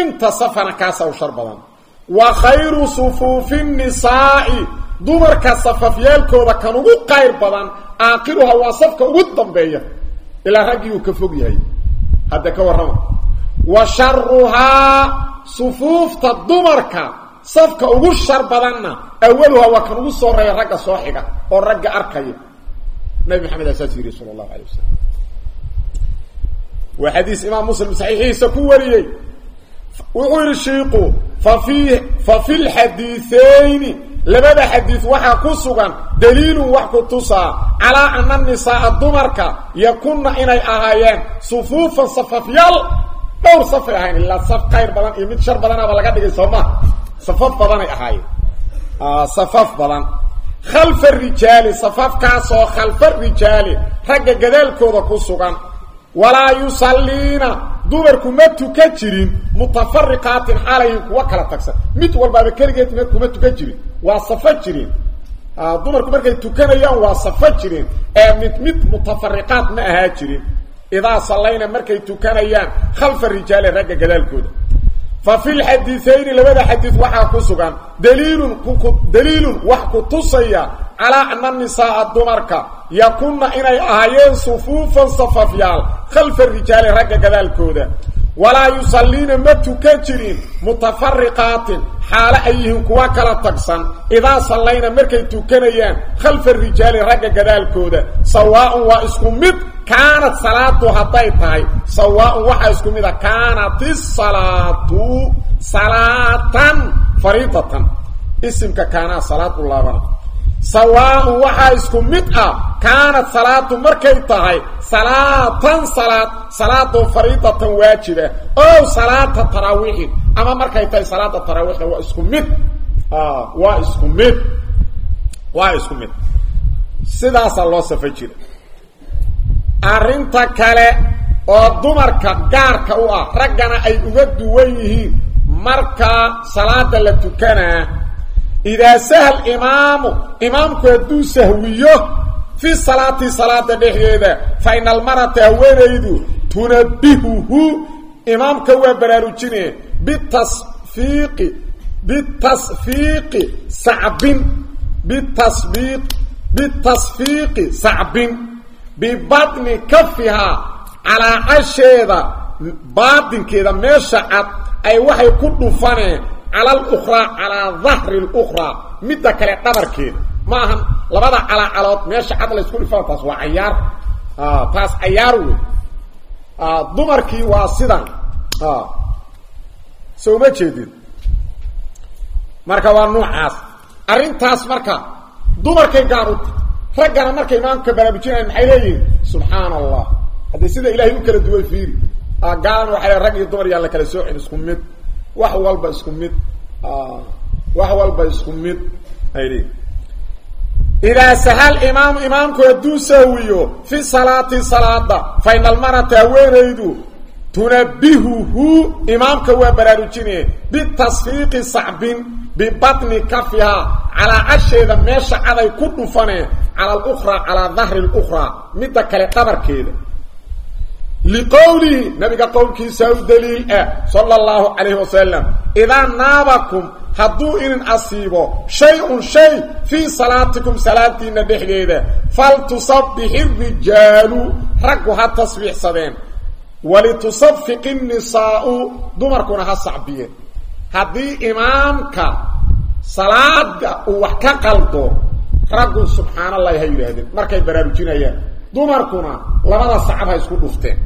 Inta safana kaasaa u shar badan. Wa khayru sufuufi nisaa'i dumarka safafyaalkooda kan ugu qayr badan aakiruha waa safka ugu dambeeya. Ilaa raggii uu ka fog yahay hadda ka warrama wa sharuhaa sufuufta dumarka safka ugu shar badanna awaluha waa kan ugu soo reeya ragga soo xiga oo ragga arkaya. Nabi maxamed aa saas yidhi sala allahu alay wasalam waa xadiis imaam muslim saxiixiisa ku wariyey. Wuxuu yidhi shiiku fa fa fi lxadiieyni labada xadiid waxaa ku sugan daliilun wax ku tusaa calaa ana nisaaa dumarka yakunna inay ahaayeen sufuufan safafyaal dhowr safay ahayn ilaa saf qayr badan iyo mid shar badanaaba laga dhigay soo maa safaf badanay ahaayeen. Safaf badan. Khalfa rijaali safafkaasoo khalfa rijaali ragga gadaalkooda ku sugan walaa yusalliina. Dumarku ma tukan jirin mutafariqaatin xaalayin kuwa kala tagsan. Mid walbaaba keligeed m kuma tukan jirin waa safa jireen dumarku markay tukanayaan waa safa jireen ee mid mid mutafariqaat ma ahaa jirin. Idaa sallayna markay tukanayaan khalfa rijaali ragga gadaalkooda. Fa fi lxadiieyni labada xadiid waxaa ku sugan daliilun daliilun wax ku tusaya calaa nisaaa dumarka yakunna inay ahaayeen sufuufan safafyaal khalfa rijaali ragga gadaalkooda. Walaa yusalliina ma tukan jirin mutafariqaatin xaalo ay yihiin kuwa kala tagsan. Idaa sallayna markay tukanayaan khalfa rijaali ragga gadaalkooda. Sawaaun waa isku mid kaanat salaadu hadday tahay. Sawaaun waxaa isku mid a kaanat isalaatu salaatan fariidatan. Isimka kaanaa salaad laabana sawaaun waxaa isku mid ah kaanat salaadu markay tahay salaatan salaad salaadoo fariidatan waajiba ow salaata taraawiixin ama markay tahay salaada taraawiixda waa isku mid. Waa isku mid. Waa isku mid. Sidaasaa loo safa jira arrinta kale oo dumarka gaarka u ah raggana ay uga duwan yihiin marka salaada la tukanaa idaa sahal imaamu imaamku hadduu sahwiyo fi salaati salaada dhexdeeda fa ina almarata haweenaydu tunabihuhu imaamka waa baraarujine bitasfiiqi bitasfiiqi sacbin bitasbiiq bitasfiiqi sacbin bibatni kafihaa calaacasheeda baatinkeeda meesha cad ay waxay ku dhufaneen cala alukhraa calaa dahri lukhraa midda kale dhabarkeeda ma ahan labada calaacalood meesha cad laysku dhifana taas waa cayaar. Taas cayaar wey dumarkii waa sidan. So uma jeedin. Marka waa noocaas arrintaas marka dumarkay gaar uta raggana markay imaamka baraarujinayan maxay leeyihiin? Subxaan allah haddii sida ilaahay u kala duway fiiri. Gaalana waxay le rag iyo dumar yaan la kala soocin isku mid wax walba isku mid wax walba isku mid ay leeyihiin idaa sahal imaamu imaamku hadduu sahwiyo fi salaati salaada fa ina almarata haweenaydu tunabihuhu imaamka waa baraarujinaya bitasfiiqi sacbin bibatni kafihaa calaacasheeda meesha caday ku dhufaneen cala alukhraa calaa dahri lukhraa midda kale dhabarkeeda liqowlihi nabiga qowlkiisa u daliil ah sala allahu calayhi wasalam idaa naabakum hadduu inin asiibo shay-un shay fii salaatikum salaadiinna dhexdeeda faltusabbixi rijaalu raggu ha tasbiixsadeen. Walitusafiqi nisaa'u dumarkuna ha sacbiyeen. Haddii imaamka salaada uu wax ka qaldo raggu subxaan allahi ha yidhaahdeen markay baraarujinayaan. Dumarkuna labada sacab ha isku dhufteen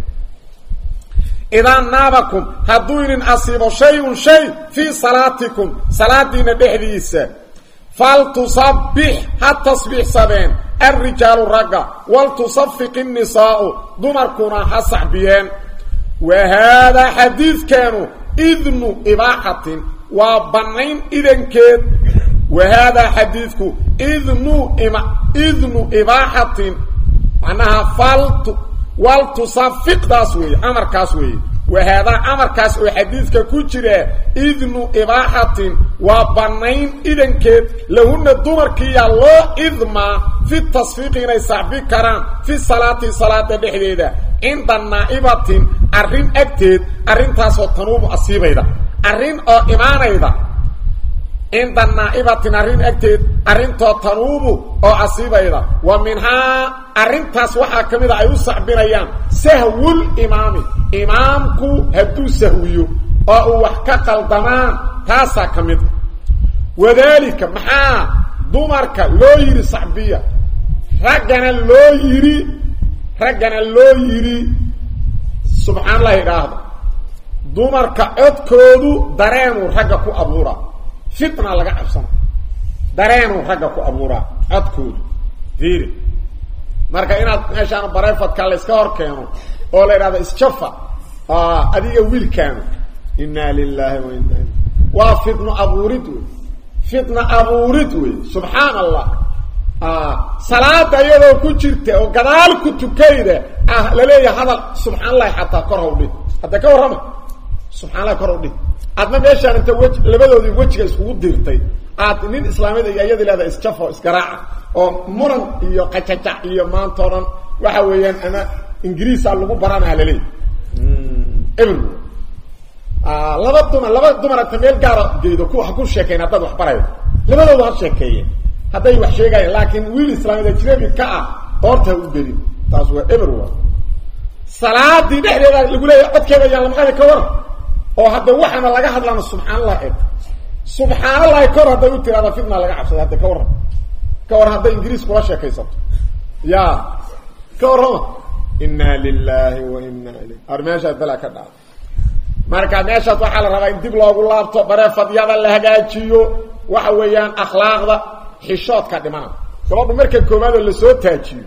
idaa naabakum hadduu idin asiibo shay-un shay fii salaatikum salaadiina dhexdiisa faltusabbix ha tasbiixsadeen alrijaalu ragga waltusafiqi nisaa'u dumarkuna ha sacbiyeen wa haadaa xadiidkeenu idnu ibaaxatin waa bannayn idankeed wa haadaa xadiidku idnu idnu waltusafiqdaas weeye amarkaas weeye wa haadaa amarkaas oo xadiidka ku jira idnu ibaaxatin waa bannayn idankeed lahunna dumarkiiyaa loo idmaa fi tasfiiqi inay sacbi karaan fi salaati salaada dhexdeeda cinda naa'ibatin arrin agteed arrintaasoo tanuubu asiibayda arrin oo imaanayda cinda naa'ibatin arrin agteed arrintoo tanuubu oo asiibayda wa minhaa arrintaas waxaa ka mid a ay u sacbinayaan sahwul imaami imaamku hadduu sahwiyo oo uu wax ka qaldamaan taasaa ka mid a wadaalika maxaa dumarka loo yidhi sacbiya raggana loo yidhi raggana loo yidhi subxaan allah idhaahda dumarka codkoodu dareenuu ragga ku abuuraa fitna laga cabsana dareenuu ragga ku abuuraa. Codkoodu. Fiiri marka inaad meeshaan barefadka la iska hor keeno oo la idhahdo isjafa adiga wiilkaanu inaa lilaahi wa inna waa fitno abuurid wey fitna abuurid wey subxaan allah salaada iyadoo ku jirta oo gadaal ku tukayda ah la leeyahay hadal. Subxaan allahi xataa kor haw hadda ka warrama. Subxaan allahi kor haw aadna meeshaan inta wej labadoodii wejiga iskugu dirtay. Aad nin islaamiyad iyo iyada leeda isjafo isgaraaca oo muran iyo qajajac iyo maanta o dhan waxa weeyaan ama ingiriisa lagu baranaa laleeyahy every laba dumar laba dumar ata meel gaara geydo ku ha ku sheekayn haddaad wax barayo. Labadoodu ha sheekeeyeen. Hadday wax sheegayaan laakiin wiil islaamiyad ajnabi ka ah doorta u gelin taas waa everyone salaadii dhexdeeda lagu leeyahay codkeeda ayaan lamaqali ka waran oo hadda waxaana laga hadlaana subxaan allah eg subxaan allahi kor hadday u tiraada fitna laga cabsada hadda ka warram ka warran hadday ingiriis kula sheekaysato. Ya. Ka warrama inaa lilaahi wa inaa ilayh ar meeshaas balaa ka dhacda marka meeshaas waxaa la rabaa in dib loogu laabto bareefadyada la hagaajiyo. Waxa weeyaan akhlaaqda xishoodka dhimana. Gabadhu marka koowaadoo la soo taajiyo.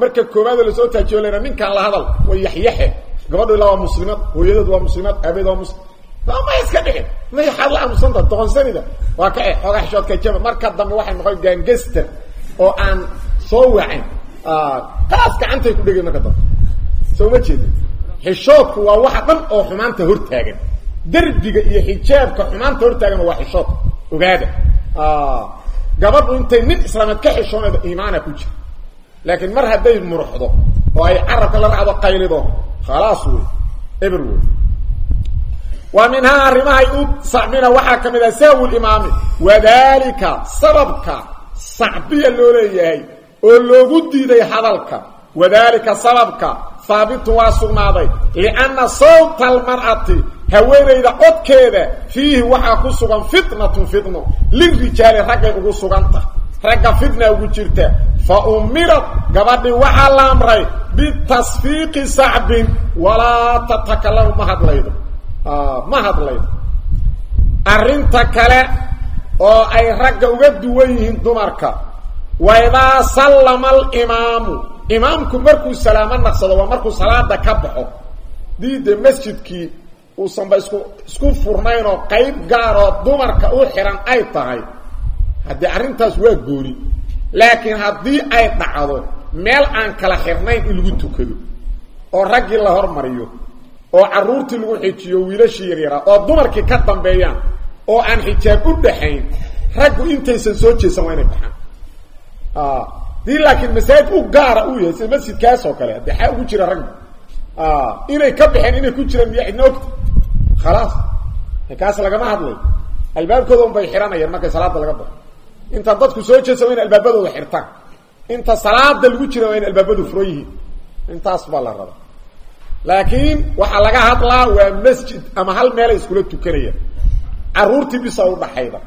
Marka koowaadoo la soo taajiyo la ninkaan la hadal way yaxyaxe gabadhu ilaa waa muslimad hooyadeed waa muslimad aabeed waa muslim. Ma iska dhicin? May xaad la aamusanta doqonsanida waa ka eh xoogaa xishoodka jaba marka dambe waxay noqon gaangester oo aan soo wacin. Taas gacantay ku dhegay marka dambe. Soo ma jeedin? Xishoodku waa waxa dhan oo xumaanta hortaagan derbiga iyo xijaabka xumaanta hortaagan waa xishood. Ogaada. Gabadhu intay nin islaameed ka xishoonaydo iimaana ku jira. Laakiin mar hadday muruxdo oo ay carabka la racdo qaylido khalaas wey eber wey wa minhaa arrimahay u sacbina waxaa ka mid ah sahwu limaami wadalika sababka sacbiya loo leeyahay oo loogu diiday hadalka wadalika sababka haabitun waa sugnaaday lianna sawta almar'ati haweenayda codkeeda fiihi waxaa ku sugan fitnatun fitno lirijaali raggay ugu suganta ragga fitna ugu jirta. Fa umirat gabadhii waxaa la amray bitasfiiqi sacbin walaa tatakalamu ma hadlaydo. Ma hadlaydo. Arrinta kale oo ay ragga uga duwan yihiin dumarka wa idaa sallama alimaamu. Imaamku markuu salaamo naqsado waa markuu salaada ka baxo. Diide masjidkii uusanba isku isku furnayn oo gaar oo dumarka u xihan ay tahay haddii arrintaas waa gooni laakiin haddii ay dhacdo meel aan kala xirnayn in lagu tukado oo raggii la hormariyo oo carruurtii lagu xijiyo wiilashii yaryaraa oo dumarkii ka dambeeyaan oo aan xijaab u dhaxayn raggu intaysan soo jeesan waa inay baxaan. Dii laakiin masaajid u gaara uu yahay sida masjidkaas oo kale haddee xaa ugu jira raggu inay ka baxeen inay ku jiraan miyaa cidna ogta. Khalaas kaas lagama hadlay. Albaabkooda un bay xihanayaan markay salaada laga baxo inta dadku soo jeesa waa in albaabadooda xirtaan inta salaada lagu jira waa in albaabadu furan yihiin intaas baa la rabaa laakiin waxaa laga hadlaa waa masjid ama hal meelay iskula tukanayaan. Caruurtii bisa udhaxayda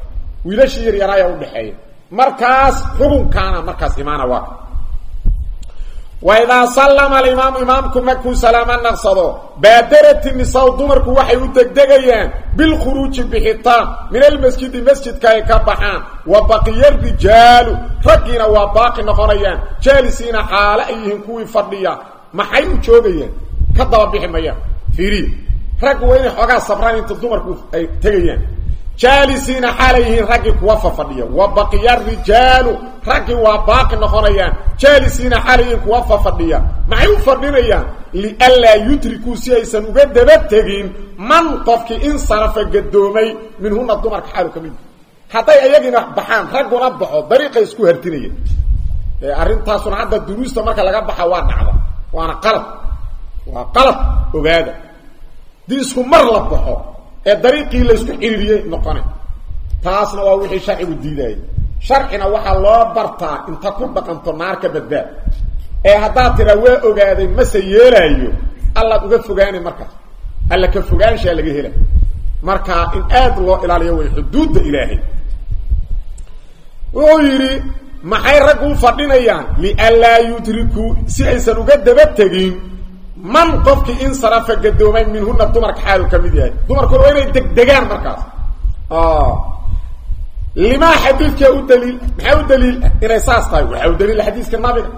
wiilashii yaryaraaya udhaxeeya markaas xukunkaana markaas imaana waa waidaa sallama alimaamu imaamku markuu salaamo naqsado baadarati nisaa dumarku waxay u degdegayaan bilkhuruuji bixitaan min almasjidi masjidka ay ka baxaan wa baqiya rijaalu raggiina waa baaqi noqonayaan jaalisiina xaale ay yihiin kuwii fadhiya maxay u joogayaan ka daba bixi mayaan fiiriya raggu waa inay xoogaa sabraan inta dumarku ay tegayaan jaalisiina xaalay yihiin raggii kuwa fafadhiya. Wa baqiya rijaalu raggii waa baaqi noqonayaan. Jaalisiina xaalay yihiin kuwa fafadhiya. Maxay u fadhinayaan? Lianlaa yudrikuu si aysan uga daba tegin man qofkii insarafa gadoomay minhuna dumarka xaalu ka mid. Hadday ayagiina baxaan ragguna baxo dariiqay isku hartinayaan arrintaasuna hadda duruusta marka laga baxa waa dhacda waana qalad waa qalad ogaada. Dii isku mar la baxo ee dariiqii laysku xiriiriyey noqone taasna waa wixii sharcigu diidayay sharcina waxaa loo bartaa inta ku dhaqanto naar ka badbaad. Ee haddaad tiraa waa ogaaday mase yeelaayo? Allaad uga fogaanay markaas alla ka fogaanshaa laga hela marka in aad loo ilaaliyo way xuduudda ilaahay. Wuxuu yidhi maxay raggu u fadhinayaan? Lianlaa yudrikuu si aysan uga daba tegin man qofkii insarafa gadoomay minhuna dumarka xaalu ka mid yahay. Dumarkuna waa inay degdegaan markaas. Limaa xadiidkia u daliil maxaa u daliil ah? Inay saas tahay waxaa u daliila xadiiska nabiga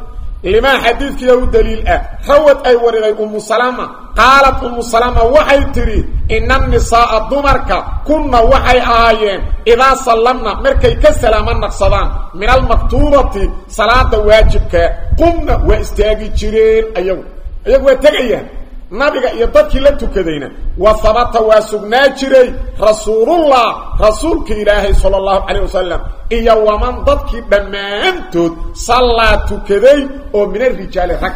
limaa xadiidkia u daliil ah rawad ay wariday umu salama qaalat umu salama waxay tidhi ina anisaaa dumarka kunna waxay ahaayeen idaa sallamna markay ka salaamo naqsadaan min almaktuubati salaada waajibka qumna waa istaagi jireen ayagu iyagu waa tegayaan nabiga iyo dadkii la tukadayna. Wa habata waa sugnaa jiray rasuulullah rasuulka ilaahay sala allahu calayh wasalam iyo waman dadkii dhammaantood sallaa tukaday oo min arijaali rag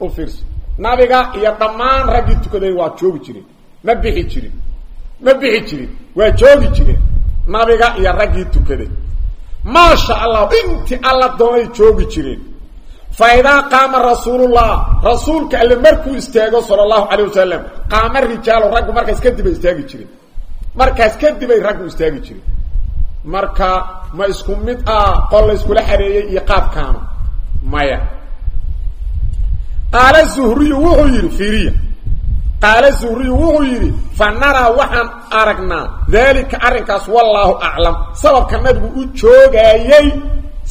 u fiirso. Nabiga iyo dhammaan raggii tukaday waa joogi jireen ma bixi jirin. Ma bixi jirin. Waa joogi jireen nabiga iyo raggii tukaday. Maasha allah intii alla doonay joogi jireen qaama rasuulullah rasuulka alle markuu istaago sala allahu calayh wasalam qaama rijaalu raggu markaas kadib ay istaagi jireen markaas kadib ay raggu istaagi jireen marka ma isku mid ah qol la iskula xareeyey iyo qaabkaanu maya qaala zuhriyu wuxuu yidhi fiiriya qaala zuhriyu wuxuu yidhi fa naraa waxaan aragnaa daalika arrinkaas wallaahu aclam sababka nabigu u joogaayey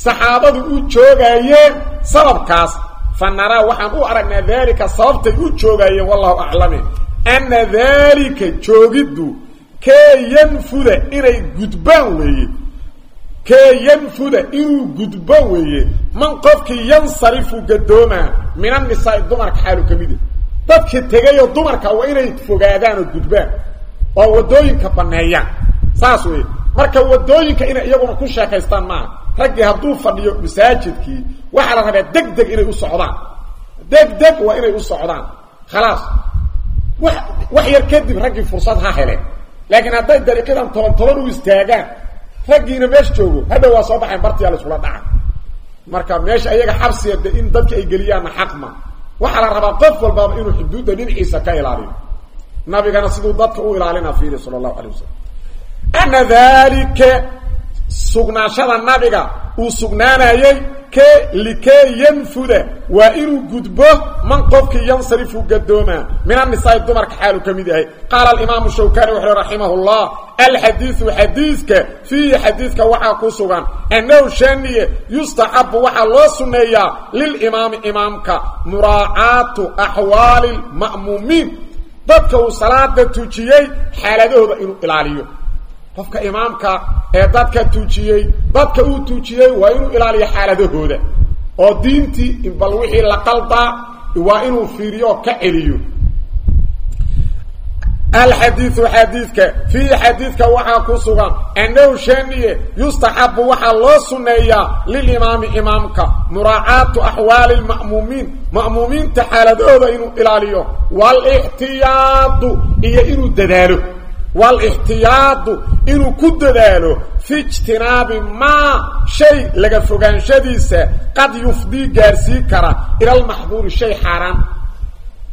saxaabadu u joogaayeen sababkaas fa naraa waxaan u aragnaa daalika sababtay u joogaayeen wallahu aclame anna daalika joogiddu kee yanfuda inay gudbaan weeye? Kee yanfuda inuu gudbo weeye? Man qofkii yansarifu gadoomaa min annisaai dumarka xaalu ka mid dadka tegayoo dumarka waa inay fogaadaan oo gudbaan oo waddooyinka banneeyaan. Saas weeye. Marka waddooyinka inay iyaguna ku sheekaystaan maaha raggii hadduu fadhiyo masaajidkii waxaa la rabaa deg deg inay u socdaan. Deg deg waa inay u socdaan. Khalaas. Wa wax yar kadib raggii fursad ha heleen. Laakiin hadday dariiqyadan toban toban u istaagaan. Raggiina meesha joogo hadhow waa soo bartiyaa la iskula dhaca marka meesha iyaga xabsiga de in dadka ay geliyaanna xaqma. Waxaa la rabaa qof walbaaba inuu xuduudda dhinaciisa ka ilaaliyo nabigana siduu dadka u ilaalina fiiri sala allahu alay wasalam ana dalika sugnaashada nabiga uu sugnaanayey ke likee yanfuda waa inuu gudbo man qofkii yansarifu gadoomaa min annisaai dumarka xaalu ka mid yahay. Qaala alimaamu shawkani wuxuui raximah llah alxadiidu xadiidka fiihi xadiidka waxaa ku sugan annahu shaniye yustaxabu waxaa loo sunneeyaa lilimaami imaamka muraacaatu axwaali lma'muumiin dadka uu salaada tujiyey xaaladahooda inuu ilaaliyo qofka imaamka ee dadka tuujiyey dadka uu tuujiyey waa inuu ilaaliyo xaaladahooda. Oo diintii bal wixii la qaldaa waa inuu fiiriyo oo ka celiyo. Alxadiiu xadiidka fiihi xadiidka waxaa ku sugan annahu shaaniye yustaxabu waxaa loo sunneeyaa lilimaami imaamka muraacaatu axwaali lma'muumiin ma'muumiinta xaaladooda inuu ilaaliyo waalixtiyaadu iyo inuu dadaalo waalixtiyaadu inuu ku dadaalo fi ijtinaabi maa shay laga fogaanshadiisa qad yufdii gaarsii kara ila almaxduuri shay xaaraan.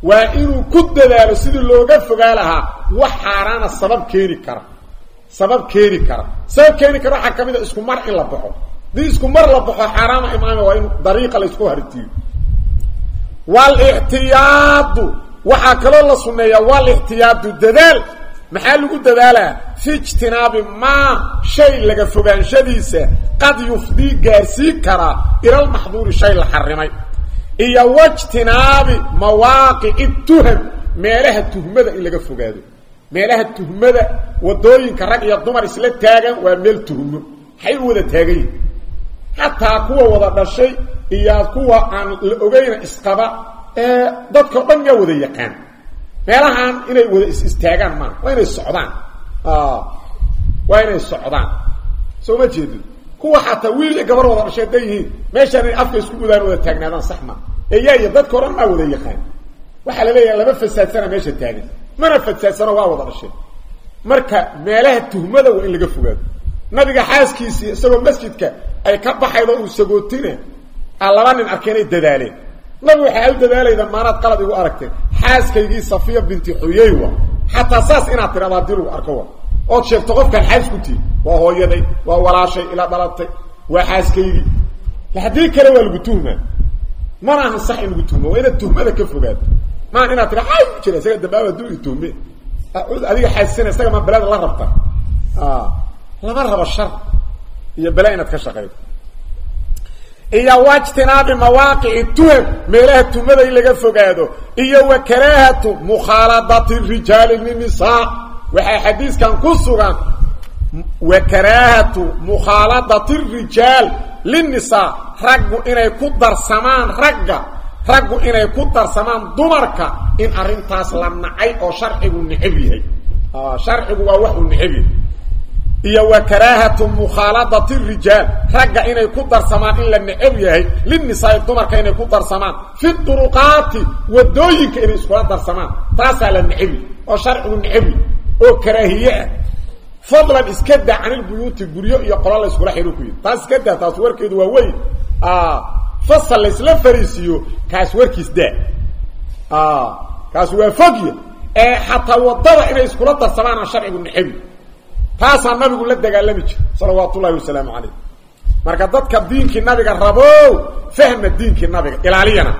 Waa inuu ku dadaalo sidii looga fogaa lahaa wax xaaraana sabab keeni kara. Sabab keeni kara. Sabab keeni kara waxaa ka mid a isku mar in la baxo. Hadii isku mar la baxo xaaraama imaama waa in dariiqa laysku haritiyo. Waalixtiyaadu waxaa kaloo la sunneeyaa waalixtiyaadu dadaal maxaa lagu dadaalaa? Fi ijtinaabi maa shay laga fogaanshadiisa qad yufdii gaarsii karaa ilalmaxduuri shay la xarimay iyo wajtinaabi mawaaqici tuham meelaha tuhmada in laga fogaado. Meelaha tuhmada waddooyinka rag iyo dumar isla taagan waa meel tuhmo. Maxay u wada taagan yihiin xataa kuwa wada dhashay iyo kuwa aan la ogeyna isqaba ee dadkao dhan yaa wada yaqaan meelahaan inay wada is istaagaan maa waa inay socdaan. Waa inay socdaan. Soo ma jeedin. Kuwa xataa wiil gabar wada dhashay hadday yihiin. Meeshaan inay afka isku gudaan wada taagnaadaan sax ma. Ee yaaya dadka o dhan maa wada yaqaan. Waxaa la leeyaha lama fasaadsana meesha taagan. Mana fasaadsano waa wada dhashay. Marka meelaha tuhmada waa in laga fogaado. Nabiga xaaskiisii isagoo masjidka ay ka baxaydo uu sagootine a laba nin arkeenay dadaaleen. Nabi waxaa u dadaalayda maanaad qalad igu aragteen xaaskaygii safiya binti xuyeywa xataa saas inaad tidhahdo haddii lagu arko ood sheegto qofkaan xaas ku tihi waa hooyaday waa walaashay ila dhalatay waa xaaskaygii haddii kale waa lagu tuhmaa mana ahan sax in lagu tuhmo waa inaad tuhmada ka fogaado maan inaad tira ku jira isaga dambaaba hadduu i tuhme adiga xaasisana isaga maa balada la rabta. Lama rabo shar iyo bala inaad ka shaqaydo iyo wajtinaabi mawaaqici tuham meelaha tuhmada in laga fogaado iyo wa karaahatu mukhaaladati rijaali linisaa waxaa xadiiskan ku sugan wa karaahatu mukhaaladati rijaal linisaa raggu inay ku darsamaan ragga raggu inay ku darsamaan dumarka in arrintaas la nacay oo sharcigu necab yahay sharcigu waa wax uu yahay iyo wa karaahatu mukhaaladati rijaal. Inay ku darsamaan in la necab yahay linisaai dumarka inay ku darsamaan fi duruqaati waddooyinka inay iskula darsamaan. Taasaa la necabi oo sharcigu necabi oo karaahiye ah. Iska daa canilbuyuuti guryo iyo qola la iskula ku yidhi taas iska daa taas warkeedu waa weyn. Fasal laysla fariisiiyo kaas warkiis daa. Kaas waa fogya ee xataa waddada inay iskula darsamaana sharcigu necabi taasaa nabigu la dagaalami jira salawaat ullahi wasalaamu calayh. Marka dadka diinkii nabiga rabow fahma diinkii nabiga ilaaliyana.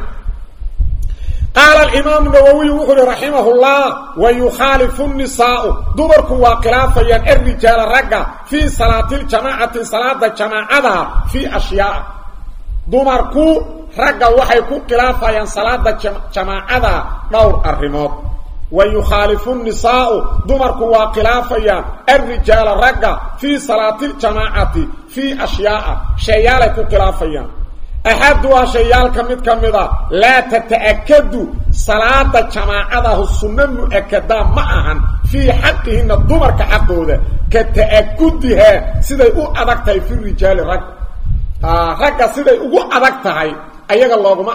Qaala alimaamu nawowiy wuxuu uhi raximah llah wa yukhaalifu nisaau dumarku waa khilaafayaan alrijaala ragga fii salaati ljamaacati salaada jamaacada fii ashyaaa dumarku ragga waxay ku khilaafayaan salaada jamaacada dhowr arrimood wayukhaalifu nisaau dumarku waa khilaafayaan alrijaala ragga fii salaati ljamaacati fii ashyaaa shayaalay ku khilaafayaan axaduhaa shayaalka mid ka mida laa tata'akadu salaada jamaacadahu sunno mu'akadaa ma ahan fii xaqihina dumarka xaqooda ka ta'akudihaa siday u adag tahay fi rijaali ragga ragga siday ugu adag tahay ayaga looguma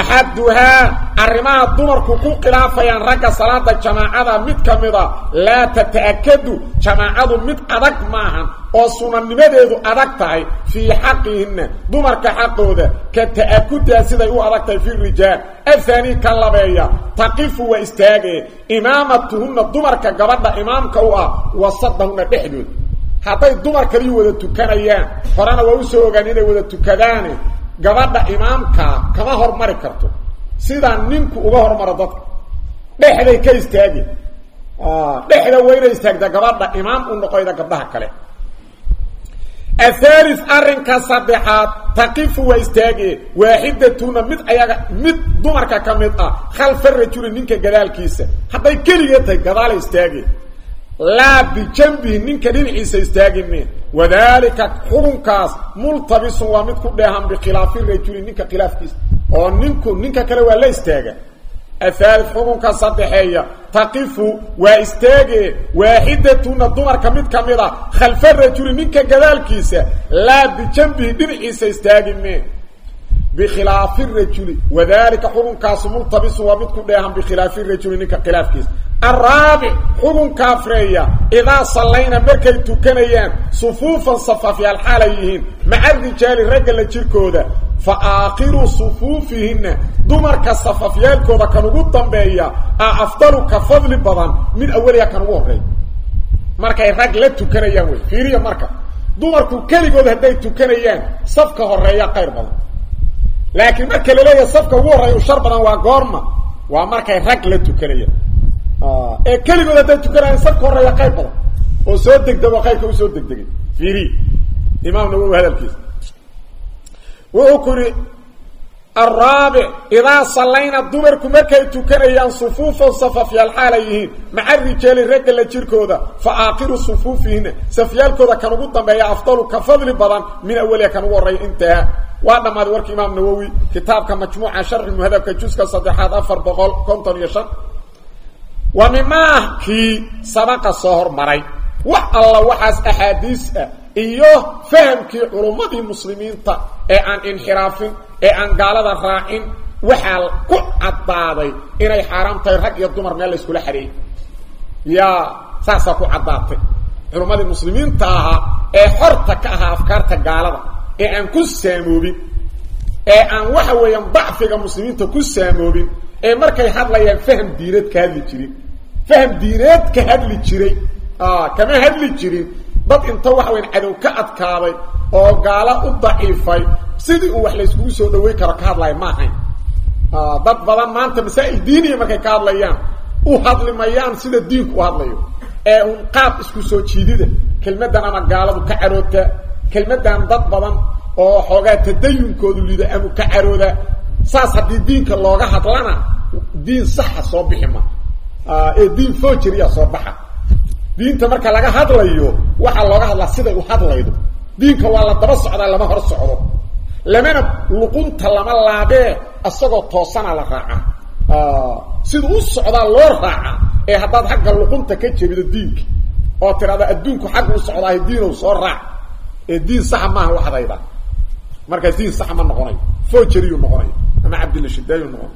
axaduhaa arrimaha dumarku ku khilaafayaan ragga salaada jamaacada mid ka mida laa tata'akadu jamaacadu mid adag maahan oo sunanimadeedu adag tahay fii xaqihinna dumarka xaqooda ka ta'akudaa siday u adag tahay fi rijaal. Ahaanii ka labeeya taqifu waa istaagee imaamatuhunna dumarka gabadha imaamka u ah wasadahunna dhexdood. Hadday dumar kaliyu wada tukanayaan horena waa u soo ogaan inay wada tukadaane gabadha imaamkaa kama hormari karto. Sidaa ninku uga hormaro dadka dhexday ka istaagi. Dhexda waa inay istaagtaa gabadha imaam u noqoyda gabdhaha kale. Ahalis arrinka saddexaad taqifu waa istaagee waaxidatuna mid ayaga mid dumarka ka mid ah khalfa rajuli ninka gadaalkiisa. Hadday keligeed tahay gadaala istaagee laa bijanbihi ninka dhinaciisa istaagime wadaalika xukunkaas multabisun waa mid ku dheehan bikhilaafi rajuli ninka khilaafkiisa. Oo ninku ninka kale waa la istaaga. Athaalid xukunka saddexeeya taqifu waa istaage waaxidatuna dumarka mid ka mid a khalfa rajuli ninka gadaalkiisa laa bijanbihi dhinaciisa istaagime bikhilaafi rajuli wadalika xukunkaasu multabisu waa mid ku dheehan bikhilaafi rajuli ninka khilaafkiisa الرابع حكم كافرية إذا صلينا مركي تكنيان صفوفا صفافيال حاليهن مع الرجال رجل جيركودا فآخر صفوفهن دمر كصفافيال كودا كانوا قدام بيا أفضل كفضل بضان من أولها كانوا وهرين مركي رجل تكنيان وي فيريا مركا دمر كالي قودا هدي تكنيان صفك هرية قير بضان لكن مركي لليه صفك وهرين وشربنا وقورما ومركي رجل تكنيان ee keligood hadday tukanayan sabka horreeya qayb badan. Oo soo degdego qaybka u soo degdegay. Fiiri imaam nawowi hadalkiisa wuxuu ku yidhi araabic idaa sallayna dumarku markay tukanayaan sufuufan safafyaal xaal ay yihiin maca rijaali ragga la jirkooda fa aakhiru sufuufihina safyaalkooda kan ugu dambeeya afdalu ka fadli badan min awaliha kan ugu horreeya intaha. Waa dhamaad warka imaam nawowi kitaabka majmuuca sharxi muhadabka juska saddexaad afar boqol konton iyo shan wa mimaahkii sabaqa soo hormaray. Wax alla waxaas axaadiis ah iyo fahamkii culummadii muslimiinta ee aan inxiraafin ee aan gaalada raacin waxaa ku caddaaday inay xaaraam tahay rag iyo dumar meel la iskula xareeyey ya saasaa ku caddaatay. Culummadii muslimiinta ahaa ee xorta ka ahaa afkaarta gaalada ee aan ku saamoobin ee aan waxa weeyaan dacfiga muslimiinta ku saamoobin markay hadlayaan faham diineed ka hadli jirin. Faham diineed ka hadli jiray. Kama hadli jirin. Dad inta wax weyn cadow ka adkaaday oo gaala u daciifay. Sidii uu wax la iskugu soo dhaweey karo ka hadlay ma ahayn. Ah dad badan maanta masaa'il diiniya markay ka hadlayaan u hadlimayaan sida diinku u hadlayo. Ee un qaab isku soo jiidida. Kelmadan ama gaaladu ka caroota kelmadan dad badan oo xoogaa tadayunkoodu liida ama ka carooda saas haddii diinka looga hadlana diin saxa soo bixi ma. Ee diin fojiriya soo baxa. Diinta marka laga hadlayo waxaa looga hadlaa siday u hadlaydo. Diinka waa la daba socdaa lama hor socdo. Lamana luqunta lama laabee isagoo toosana la raaca. Siduu u socdaa loo raaca ee haddaad xagga luqunta ka jebido diinka oo tidhahda adduunku xagga u socdaahay diinow soo raac ee diin saxa maaha waxdayda marka diin saxa ma noqonayo fojiriyu noqonayo ama cabdilla shidaay noqon.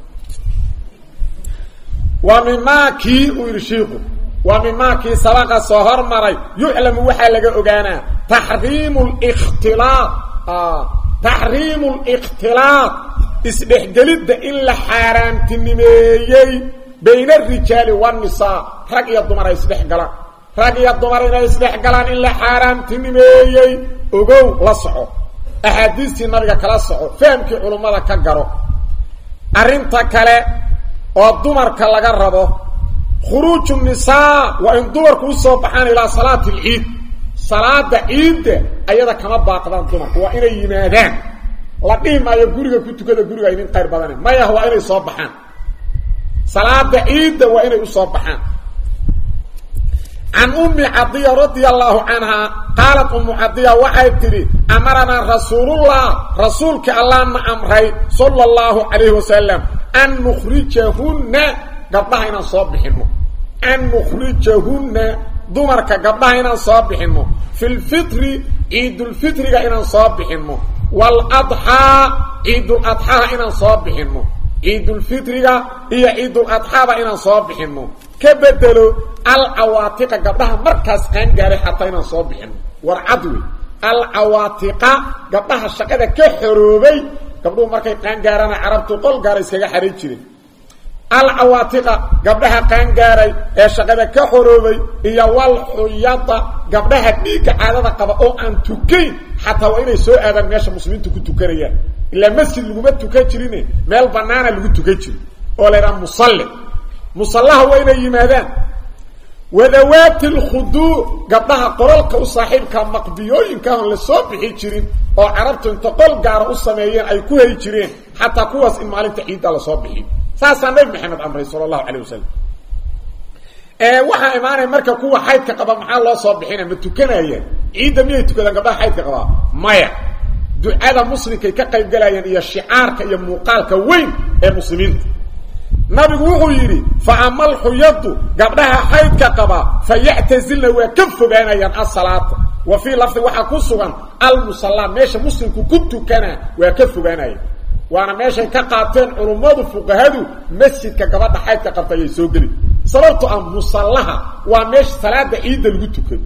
Wa mimaa kii uu yidhi shiiku wa mimaa kii sabaqa soo hormaray yuclamu waxaa laga ogaanaa taxriimu lkhtilaaq ah, taxriimu lkhtilaaq isdhexgelidda in la xaaraamtinimeeyey bayna arijaali waanisaa rag iyo dumar ay isdhex rag iyo dumar inay isdhex galaan in la xaaraamtinimeeyey ogow la soco. Axaadiistii nabiga kala soco fahamkii culummada ka garo arrinta kale oo dumarka laga rabo khuruuju nisaa waa in dumarku soo baxaan ilaa salaati alciid salaada ciidda ayada kama baaqdaan dumarku waa inay yimaadaan. La dhihi maayo guriga ku tukada guriga nin qayr badane maya waa inay soo baxaan. Salaada ciidda waa inay can ummi cadiya radia allaahu canhaa qaalat ummu cadiya waxay tidhi amaranaa rasuulullah rasuulkii allaana amray sala allahu calayhi wasalam an nukhrijahunna gabdhaha inaan soo bixinno. An nukhrijahunna dumarka gabdhaha inaan soo bixinno. Fi lfitri ciidulfitriga inaan soo bixinno. Waaladxaa ciiduladxaha inaan soo bixinno ciidulfidriga iyo ciiduladxaaba inaan soo bixino ka bedelo alcawaatiqa gabdhaha markaas qaangaaray xataa inaan soo bixino warcad wey alcawaatiqa gabdhaha shaqada ka xoroobay gabdhuhu markay qaangaarana carabtu qol gaara iskaga xaray jireen alcawaatiqa gabdhaha qaangaaray ee shaqada ka xoroobay iyo walxuyada gabdhaha dhiigga caadada qaba oo aan tukayn xataa waa inay soo aadaan meesha muslimiintu ku tukanayaan ilaa masjid laguma tukan jirine meel banaana lagu tukan jiri oo la laydhaha musalle. Musallaha waa inay yimaadaan. Wadawaati alkhuduuc gabdhaha qoralka u saaxiibka maqdiyooyinkaahon la soo bixi jirin oo carabtu inta qol gaara u sameeyeen ay ku hay jireen xataa kuwaas in maalinta ciidda la soo bixiyo saasaa nabi maxamed amray sala allahu calayh wasalam waxaa imaanaya marka kuwa xaydka qaba maxaa loo soo bixina ma tukanayaan ciidda miyay tukadaan? Gabdhaha xaydka qabaa maya ducada muslimkay ka qaybgalayaan iyo shicaarka iyo muuqaalka weyn ee muslimiinta. Nabigu wuxuu yidhi fa ama alxuyadu gabdhaha xaydka qaba fa yactazilna waa ka fogaanayaan asalaata wa fii lafdi waxaa ku sugan almusallaa meesha muslimku ku tukanaa waa ka fogaanaya. Waana meeshay ka qaateen culummadu fuqahadu masjidka gabadha xaydka qabta ayay soo geli sababto ah musallaha waa meesha salaada ciidda lagu tukado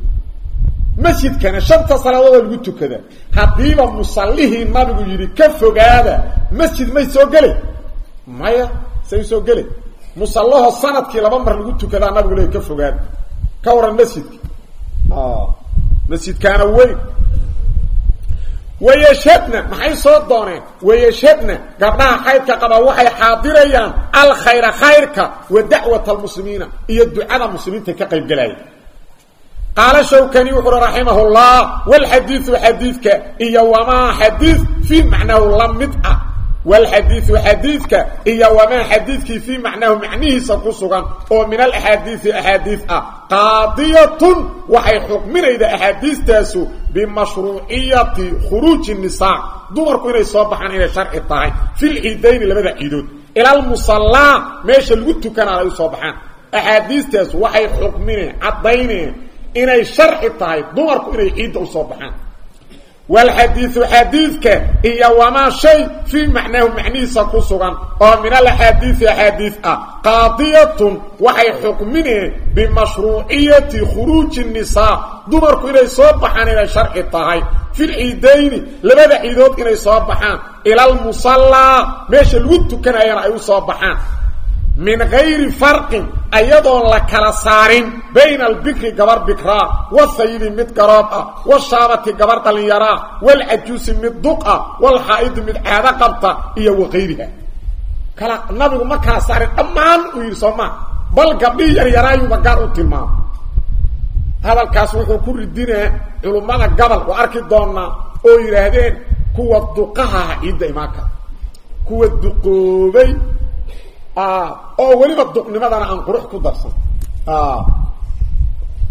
masjidkana shanta salaadoodoo lagu tukada. Haddiiba musallihii nabigu yidhi ka fogaada masjid may soo gele maya say soo gele musallaho sannadkii laba mar lagu tukadaa nabigu le ka fogaada ka waran masjidka. Masjidkaana weyn. Wayashadna maxay soo dooneen? Wayashadna gabdhaha xaydka qaba waxay xaadirayaan alkhayra khayrka wa dacwat almuslimiina iyo ducada muslimiinta ka qaala shawkani wuxuuhi raximah llah walxadiiu xadiidka iyo wamaa xadiid fii macnahu la mid ah walxadiiu xadiidka iyo wamaa xadiidkii fii macnaahu macnihiisa ku sugan oo min alaxaadiii axaadiid ah qaadiyatun waxay xukminayda axaadiistaasu bimashruuciyati khuruuji nisaa dumarku inay soo baxaan inay sharci tahay filciidayni labada ciidood ilalmusallaa meesha lagu tukanaana ay u soo baxaan axaadiistaasu waxay inay sharci tahay dumarku inay ciidda u soo baxaan. Walxadiiu xadiidka iyo wamaa shay fii macnaahu macnihiisa ku sugan oo min alaxaadiii axaadiid ah qaadiyatun waxay xukmineen bimashruuciyati khuruuji nisaa dumarku inay soo baxaan inay sharci tahay. Filciidayni labada ciidood inay soo baxaan ilalmusallaa meesha lagu tukanayana ay u soo baxaan min gayri farqin ayadoon la kala saarin bayna albikri gabar bikraa wasayidi mid garoob ah washaabati gabar dhallinyaraa walcajuusi mid duq ah walxaa'idi mid caado qabta iyo wakayriha kala nabigu ma kala saarin dhammaan uu yidhi soo maa bal gabdhihii yaryaraayuuba gaar u tilmaamo hadalkaas wuxuu ku ridinaa culummada gabal oo arki doonaa oo yidhaahdeen kuwa ciidda imaan kara. Kuwa duqoobay oo weliba duqnimadana aan qurux ku darsan.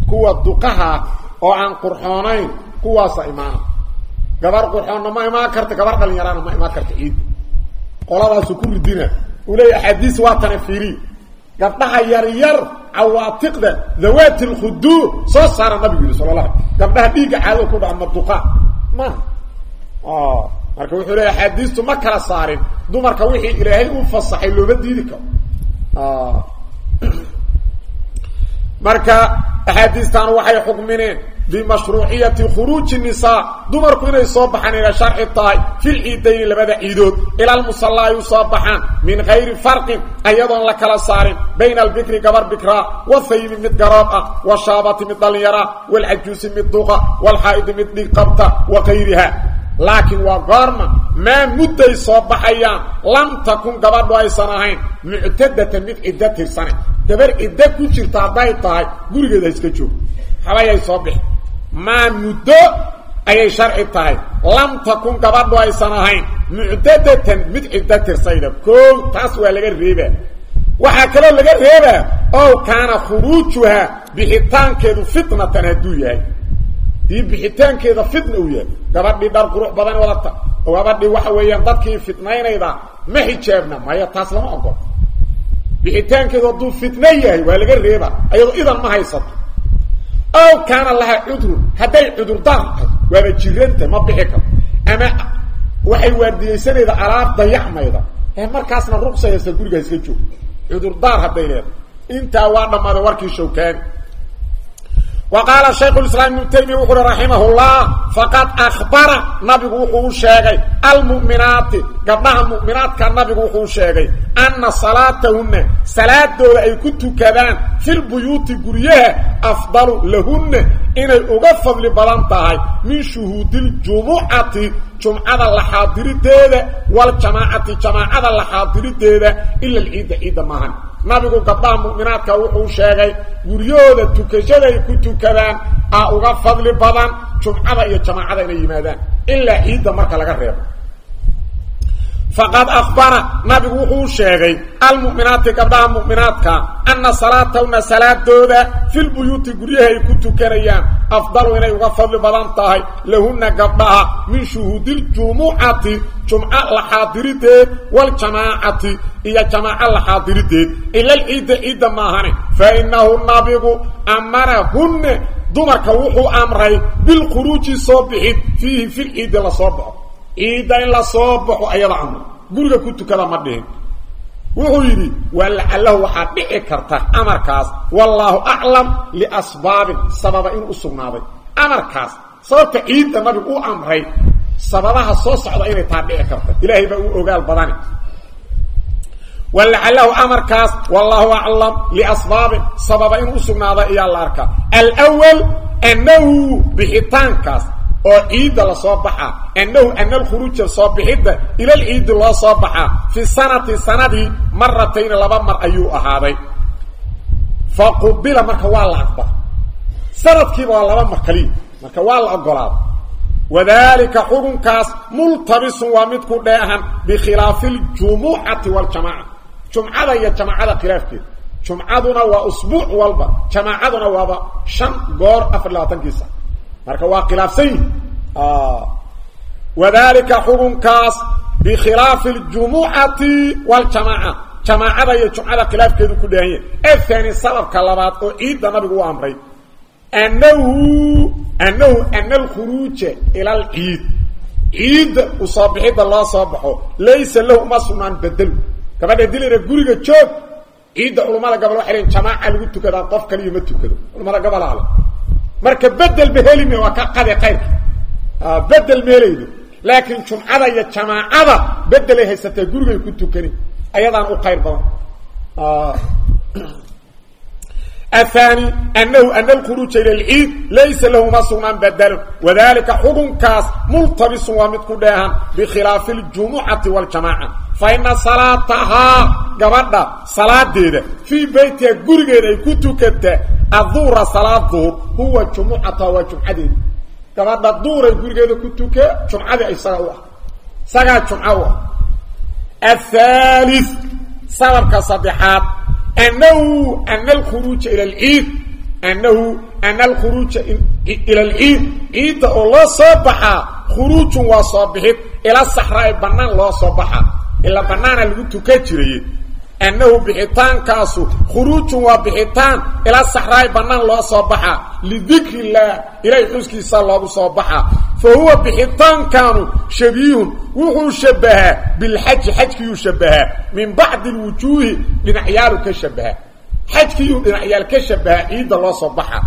Kuwa duqaha oo aan qurxoonayn kuwaasa imaana gabar qurxoonna ma imaan karta gabar dhalinyaraana ma imaan karta ciidda qoladaasu ku ridina. Uu leeya axaadiis waa tana fiiri. Gabdhaha yaryar cawaatiqda dawaati lkhuduu soo saara nabigu yihi sala la gabdhaha dhiigga caado ku dhaca ma duqa. Ma marka wuxuu leeya axaadiistu ma kala saarin. Dumarka wixii ilaahay u fasaxay looma diidi karo. Marka axaadiistan waxay xukmineen bimashruuciyati khuruuji nisaa. Dumarku inay soo baxaan inay sharci tahay fil ciidayni labada ciidood. Ilalmusalla ay u soo baxaan min gayri farqin ayadoon la kala saarin. Bayna albikri gabar bikraa wathaybi mid garoob ah washaabati mid dhallinyaraa walcajuusi mid duqa walxaa'idi mid dhig qabta wa kayriha laakiin waa goorma maa mudday soo baxayaan. Lam takun gabadhu aysan ahayn. Muctadatan mid ciddo tirsane gabar ciddo ku jirta hadday tahay gurigeeda iska joog. Habayay soo bixi. Maa muddo ayay sharci tahay. Lam takun gabadhu aysan ahayn. Muctadatan mid ciddo tirsayda koow taas waa laga reebaa. Waxaa kaloo laga reebaa ow kaana khuruujuhaa bixitaankeedu fitnatan hadduu yahay dii bixitaankeeda fitna uu yahay. Gabadhii dhar qurux badan wadata. Oo gabadhii waxa weeyaan dadkii fitnaynayda ma xijaabna maya taas lama ogolo bixitaankeedu hadduu fitno yahay waa laga reeba ayadoo idan ma haysato. Ow kaana lahaa cudrun hadday cudurdaar tahay waaba jiranta ma bixi karto ama waxay waardiyaysanayda alaab dayacmayda ee markaasna ruqsa haysta guriga iska joog. Cudurdaar hadday leedahay. Intaa waa dhammaaday warkii shawkaani وقال شيخ الإسلام ابن تيمية وحر رحمه الله فقد أخبر نبي وحو شيغي المؤمنات قبلها المؤمنات كان نبي وحو شيغي أن صلاتهن صلاة دولة أي كنت كذان في البيوت قريها أفضل لهن إن أغفض لبلانتهاي من شهود الجمعة جمعة اللحاضر ديدة والجماعة جماعة اللحاضر ديدة إلا العيد عيد ماهن nabigu gabdhaha mu'minaadka wuxuu sheegay guryooda tukashada ay ku tukadaan aa uga fadli badan jumcada iyo jamaacada inay yimaadaan ilaa ciidda marka laga reebo faqad akhbara nabigu wuxuu sheegay almu'minaati gabdhaha mu'minaadka anna salaatahunna salaadooda filbuyuuti guryaha ay ku tukanayaan afdalu inay uga fadli badan tahay lahunna gabdhaha min shuhuudiljumucati jumco la xaadirideed waljamaacati iyo jamaaco la xaadirideed ilal ciidda ciidda maahane fa innahu nabigu amarahunne dumarka wuxuu amray bilkhuruuji soo bixid fiihi fil la soo baxo ciidda in la soo baxo ayada amray guriga ku tukada ma dhihin. Wuxuu yidhi waa lacalahu waxaa dhici karta amarkaas. Wallaahu aclam liasbaabin. Sababa inuu u amarkaas sababta ciidda nabigu u amray sababaha soo socda inay taa dhici karta. Ilaahay baa u ogaal badani. Walacalahu amarkaas. Wallaahu aclam liasbaabin. Sababa inuu u sugnaaday ayaa la arkaa. Alwal annahu bixitaankaas oo ciidda la soo baxaa annahu ana alkhuruuja soo bixidda ilal ciiddi loo soo baxaa fi sanati sanadii maratayni laba mar ayuu ahaaday. Fa qubila marka waa la aqbala sanadkiiba waa laba mar kaliya. Marka waa la ogolaaday wadalika xukunkaas multabisun waa mid ku dheehan bikhilaafi ljumucati waljamaaca. Jumcada iyo jamaacada khilaafkeeda jumcaduna waa usbuuc walba jamaacaduna waaba shan goor afar labaatankiisa marka waa khilaafsan yihi wadalika xukunkaas bikhilaafi ljumucati waljamaaca. Jamaacada iyo jumcada khilaafkeedu ku dheehan yahay. Athani sababka labaad oo ciidda nabigu amray. Annahu annahu ana alkhuruuja ila alciid. Ciidda u soo bixidda loo soo laysa lahu uma sugnaan bedelu gabadha guriga joog. Ciidda culummada gobol waxay jamaaca lagu tukadaa qof kaliya ma tukado. Culummada gobolaale marka bedel ba helime waa ka qade qayrka bedel ma helayno laakiin jumcada iyo jamaacada bedelay haysataa gurigay ku tukani ayadaan u qayr badan. Athani anahu ana alkhuruuja ila alciid laysa lahuma sugnaan badalun wadalika xukunkaas multabisun waa mid ku dheehan bikhilaafi اljumucati waاljamaaca fa inna salaatahaa gabadha salaadeeda fii beytiha gurigeeda ay ku tukata aduhura salaad duhur huwa jumucataha waa jumcadeeda gabadha duhuray gurigeeda ku tuke jumcadii isaga u ah isagaa jumca u ah athaalis sababka saddexaad anahu ana alkhuruuja ila alciid annahu ana alkhuruuja ila alciid ciidda oo loo soo baxaa khuruujun waa soo bixid ila loo soo baxaa ila banaana lagu tukan jiray. Annahu bixitaankaasu khuruujun waa bixitaan ilaa saxraay bannaan loo soo baxaa lidikri illaah ilaahay xuskiisa loogu soo baxaa fa huwa bixitaankaanu shabiihun wuxuu shabbahaa bilxaji xajkiyuu shabbahaa min bacdi lwujuuhi dhinacyaalu ka shabahaa. Xajkiyuu dhinacyaal ka shabahaa ciidda loo soo baxaa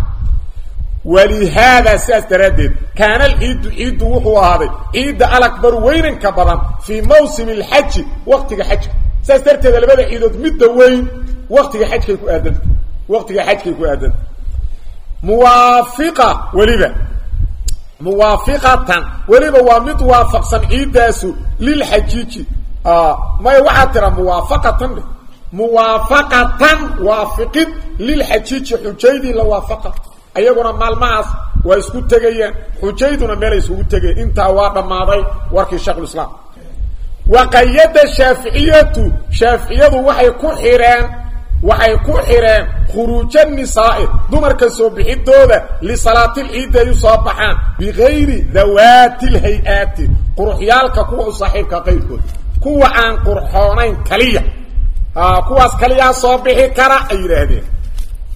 walihaada sidaas daraaddeed kaana alciidu ciiddu wuxuu ahaaday ciidda alakbaru weynanka badan fii mawsimi alxaji waktiga xajka saas darteeda labada ciidood midda weyn waktiga xajkay ku aadanta waktiga xajkay ku aadanta muwaafiqa weliba muwaafiqatan weliba waa mid waafaqsan ciiddaasu lilxajiiji maya waxaa tira muwaafaqatan muwaafaqatan waafiqid lilxajiiji xujaydii la waafaqa ayaguna maalmahaas waa isku tegayeen. Xujayduna meel ay isugu tegayeen intaa waa dhammaaday warkii sheekh islaam. Waqayada shaaficiyatu. Shaaficiyadu waxay ku xireen waxay ku xireen khuruuja nisaa'i. Dumarka soo bixidooda lisalaati lciid ay u soo baxaan bikayri dawaati lhay-aati. Quruxyaalka kuwa u saaxiibka qayrkood kuwa aan qurxoonayn kaliya. Kuwaas kaliyaa soo bixi kara ay yidhaahdeen.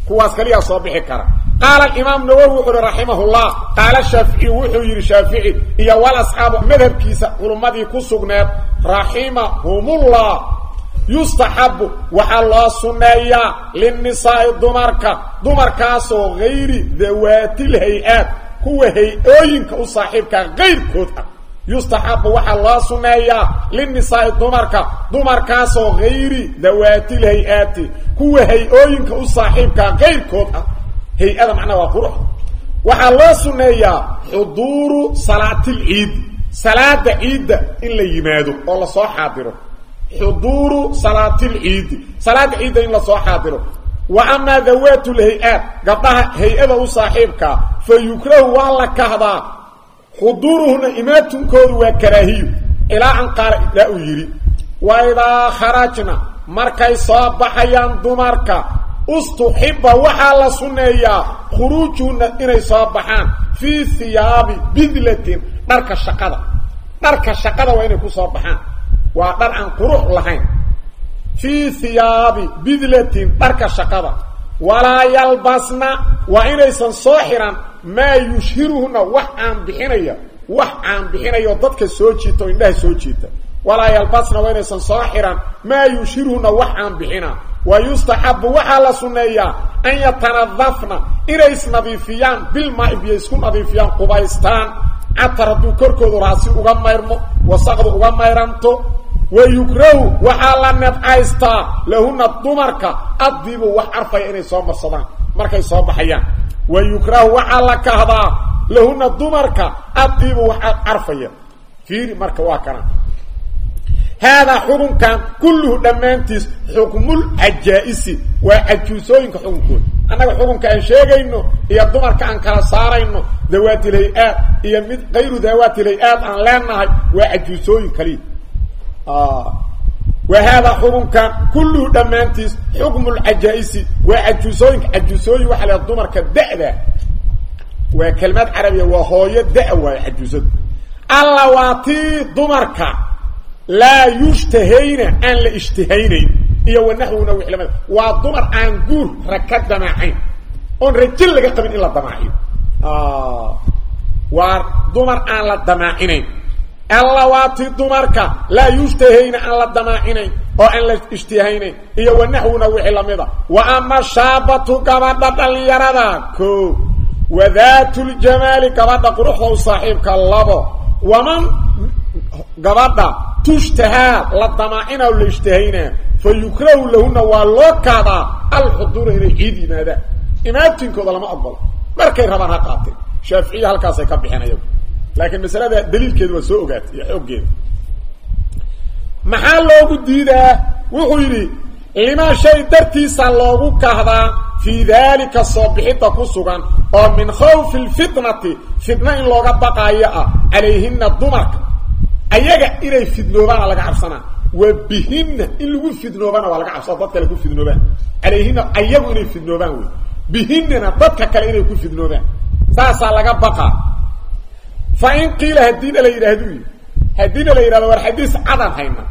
Kuwaas kaliyaa soo bixi kara قال الإمام نووي رحمه الله قال الشافعي وحي الشافعي إيا والأصحاب مذهب كيسا علمدي كسقنات رحمهم الله يستحب وحالله سنية للنساء الدمركة دمركاسو غير ذوات الهيئات هو هيئوينك وصاحبك غير كوتا يستحب وحالله سنية للنساء الدمركة دمركاسو غير ذوات الهيئات هو هيئوينك وصاحبك غير كوتا hay'ada macnaa waa qurux. Waxaa loo sunneeyaa xuduuru salaatilciidi salaada ciidda in la yimaado oo la soo xaadiro. Xuduuru salaatilciidi salaada ciidda in la soo xaadiro. Wa amaa dawaatu lhay-aad gabdhaha hay'ada u saaxiibkaa fa yukrahu waa la kahdaa. Xuduuruhuna imaatunkoodu waa karaahiyo ilaa an qaala ilaa uu yidhi wa idaa kharajna markay soo baxayaan dumarka ustuxiba waxaa la sunneeyaa khuruujuhunna inay soo baxaan fii hiyaabi bidlatin dharka shaqada. Dharka shaqada waa inay ku soo baxaan. Waa dhar aan qurux lahayn. Fii hiyaabi bidlatin dharka shaqada. Walaa yalbasna waa inaysan soo xiran maa yushhiruhunna wax aan bixinaya wax aan bixinayo dadka soo jiita oo indhaha soo jiita. Walaa yalbasna waa inaysan soo xiran maa yushhiruhunna wax aan wa yustaxabu waxaa la sunneeyaa an yatanadafna inay isnadiifiyaan bilmaai biyo isku nadiifiyaan qubaystaan catar hadduu korkoodu raasi uga mayrmo wasaqdu uga mayranto. Wa yukrahu waxaa la nebcaystaa lahuna dumarka addibu wax carfaya inay soo marsadaan markay soo baxayaan. Wa yukrahu waxaa la kahdaa lahuna dumarka addibu wax carfaya. Fiiri marka waa kana haadaa xukunkan kulluhu dhammaantiis xukmul cajaa'isi waa cajuusooyinka xukunkooda annaga xukunka aan sheegayno iyo dumarka aan kala saarayno dawaatil hay'aad iyo mid kayru dawaatil hay'aad aan leenahay waa cajuusooyin kaliya wa haadaa xukunkan kulluhu dhammaantiis xukmu lcajaa'isi waa cajuusooyinka cajuusooyin waxaa la dumarka da-da waa kelmad carabiya waa hooyo da- waayo laa yushtahayna aan la ishtihaynayn iyo wanaxwuna wixlamada waa dumar aan guur rag ka damaacayn. Oon rajo laga qabin in la damaaciyo. Waa dumar aan la damaacinayn. Alla waa tii dumarka laa yushtahayna aan la damaacinayn oo aan la ishtihaynayn iyo wanaxwuna wixii lamida wa ama shaabatu gabadha dhallinyarada. Ko wadaatuljamaali gabadha quruxda u saaxiibka labo gabadha tushtahaa la damaacina la ishtahaynaa fa yukrahu lahuna waa loo kaadaa alxuduura inay ciid yimaadaan. Imaatinkooda lama aqbalo. Markay rabaan ha qaateen. Shaaficiya halkaasay ka bixeen ayagu laakiin masalada daliilkeeda waa soo ogaatay iyo xooggeeda. Maxaa loogu diidaa? Wuxuu yidhi limaa shay dartiisa loogu kahdaa fii daalika soo bixidda ku sugan oo min khawfi lfitnati fitna in looga baqaayo ah calayhina dumarka ayaga inay fidnoobaana laga cabsanaa. Wa bihinna in lagu fidnoobana waa laga cabsana dad kale ku fidnoobaan. Calayhina ayagu inay fidnoobaan wey. Bihinnana dadka kale inay ku fidnoobaan. Saasaa laga baqaa. Fa in qiila haddiina la yidhaahdu yidhi haddiina la yidhahdo war xadiis cadan hayna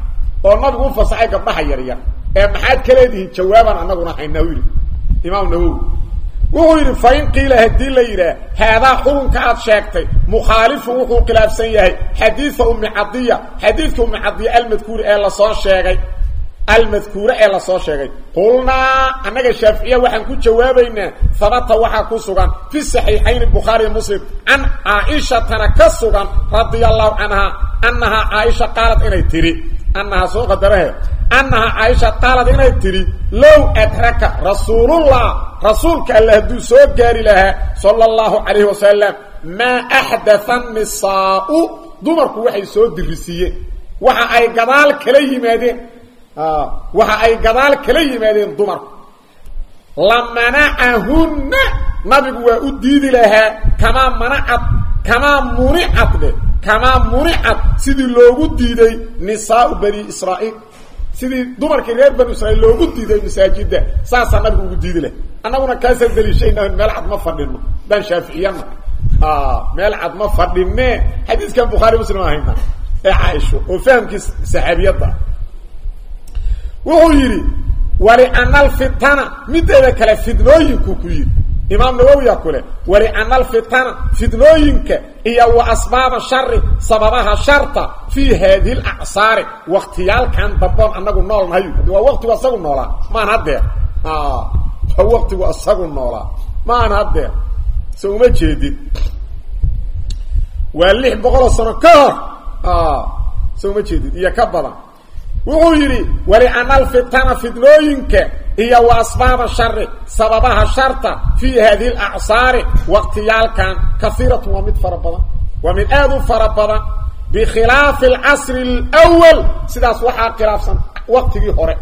oo nabigu u fasaxay gabdhaha yaryar ee maxaad ka leedihiin jawaabaan annaguna haynaa u yidhi. Imaam nawowi wuxuu yidhi fa in qiila haddii la yidhaah haadaa xukunka aad sheegtay. Mukhaalifun wuxuu khilaafsan yahay xadiida ummi cadiya xadiidka ummi cadiya almadkuuri ee la soo sheegay almadkuure ee la soo sheegay. Qulnaa annaga shaaficiya waxaan ku jawaabaynaa habata waxaa ku sugan fi saxiixayni bukhaari muslim can caaishatana ka sugan radia allahu canhaa annahaa caaisha qaalad inay tidhi annahaa soo qadarahe annahaa caaisha qaalad inay tidhi low adraka rasuulullah rasuulka alle hadduu soo gaari lahaa sala allahu calayhi wasalam maa axdatha nisaau dumarku waxay soo dirisiiyeen waxa ay gadaal kala yimaadeen waxa ay gadaal kala yimaadeen dumarku la manacahunna nabigu waa u diidi lahaa kamaa manacad kamaa municad dhe kamaa municad sidii loogu diiday nisaau bani israa'iil. Sidii dumarkii reer banu israiil loogu diiday masaajidda saasaa nabigu ugu diidi laha annaguna kaasaan daliishayna meel cad ma fadhino daan shaaficiyana meel cad ma fadhine xadiiskan bukhaari muslim ahayna ee caaisho oo fahamkii saxaabiyadda. Wuxuu yidhi waliana alfitana mideeda kale fidnooyinku ku yidhi imaam nawowiya kule waliana alfitana fidnooyinka iyo wa asbaaba shari sababaha sharta fii haadihi lacsaari waktiyaalkan damboon anagu nool nahay waa waqtigu asagu noolaa maan hadeer waa waqtigu asagu noolaa maan hadeer se uma jeedid waa lix boqoloo sano ka hor. Se uma jeedid iyo ka badan. Wuxuu yidhi waliana alfitana fidnooyinka iyo wa asbaaba shari sababaha sharta fii haadihi alacsaari waqtiyaalkan kaiiratun waa mid fara badan waa mid aada u fara badan. Bikhilaafi alcasri alwal sidaas waxaa khilaafsan waqtigii hore.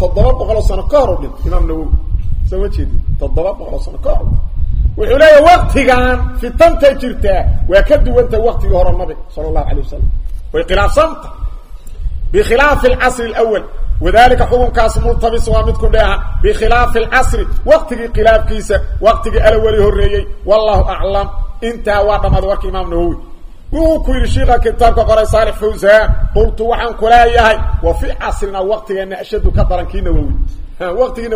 Toddoba boqoloo sano ka hor u dhintay imaam nawowi soo ma jeedi toddoba boqoloo sano ka hor wuxuu leeyahy waqtigan fitanta jirtaa waa ka duwantah waqtigii hore nabiga sala allahu alay wasalam way khilaafsanta bikhilaafi alcasri alawal wadaalika xukunkaas multabis waa mid ku dheeha bikhilaafi alcasri waqtigii khilaafkiisa waqtigii alaweli horreeyey. Wallahu aclam intaa waa dhammaaday warka imaam nawowi wuxuu ku yidhi shiika kitaabka qoray saalix fawsaan qultu waxaan ku leeyahay wa fi casrina waqtigeenna ashadu ka daran kii nawowi waqtigii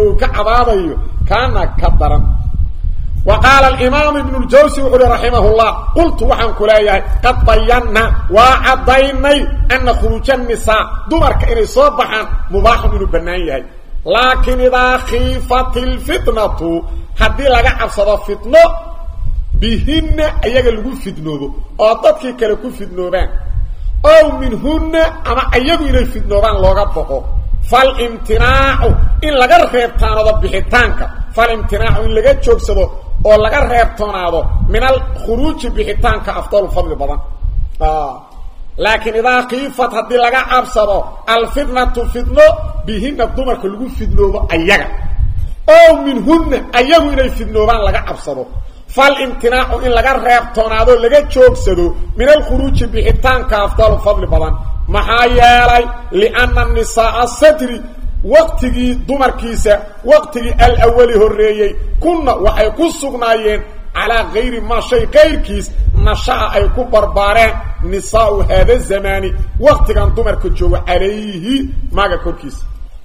wa qaala alimaam ibnu ljawsi wuxu uhi raximah llah qultu waxaan ku leeyahay qad bayanna waa caddaynay ana khuruuja nisaa dumarka inay soo baxaan mubaaxun inuu bannaan yahay laakiin idaa khiifat ilfitnatu haddii laga cabsado fitno bihinna ayaga lagu fidnoobo oo dadkii kale ku fidnoobaan ow minhunna ama ayagu inay fidnoobaan looga boqo falimtinaacu in oo laga reebtoonaado min alkhuruuji bixitaanka afdalu fadli badan. Laakiin idaa kiifat haddii laga cabsado alfitnatu fitno bihinna dumarka lagu fidnoobo ayaga. Ow minhunna ayagu inay fidnoobaan laga cabsado. Falimtinaacu in laga reebtoonaado laga joogsado min alkhuruuji bixitaanka afdalu fadli badan. Maxaa yeelay lianna nisaaa sadri waqtigii dumarkiisa waqtigii alawali horreeyey kunna waxay ku sugnaayeen calaa kayri maa shay kayrkiis nasha'a ay ku barbaareen nisaau haada zamaani. Waqtigan dumarka joogo calayhi maaga korkiisa.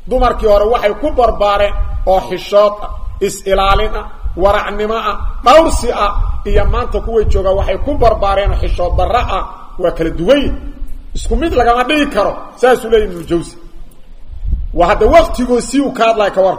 Dumarkii hore waxay ku barbaareen oo xishood ah is-ilaalin ah waracnimo ah ah iyo maanta kuway joogaan waxay ku barbaareen oo xishood darro ah waa kala duwanye isku mid lagama dhigi karo saasuu leeyahy ibnujawsi waa hadda waktigoo si uu ka hadlaya ka war.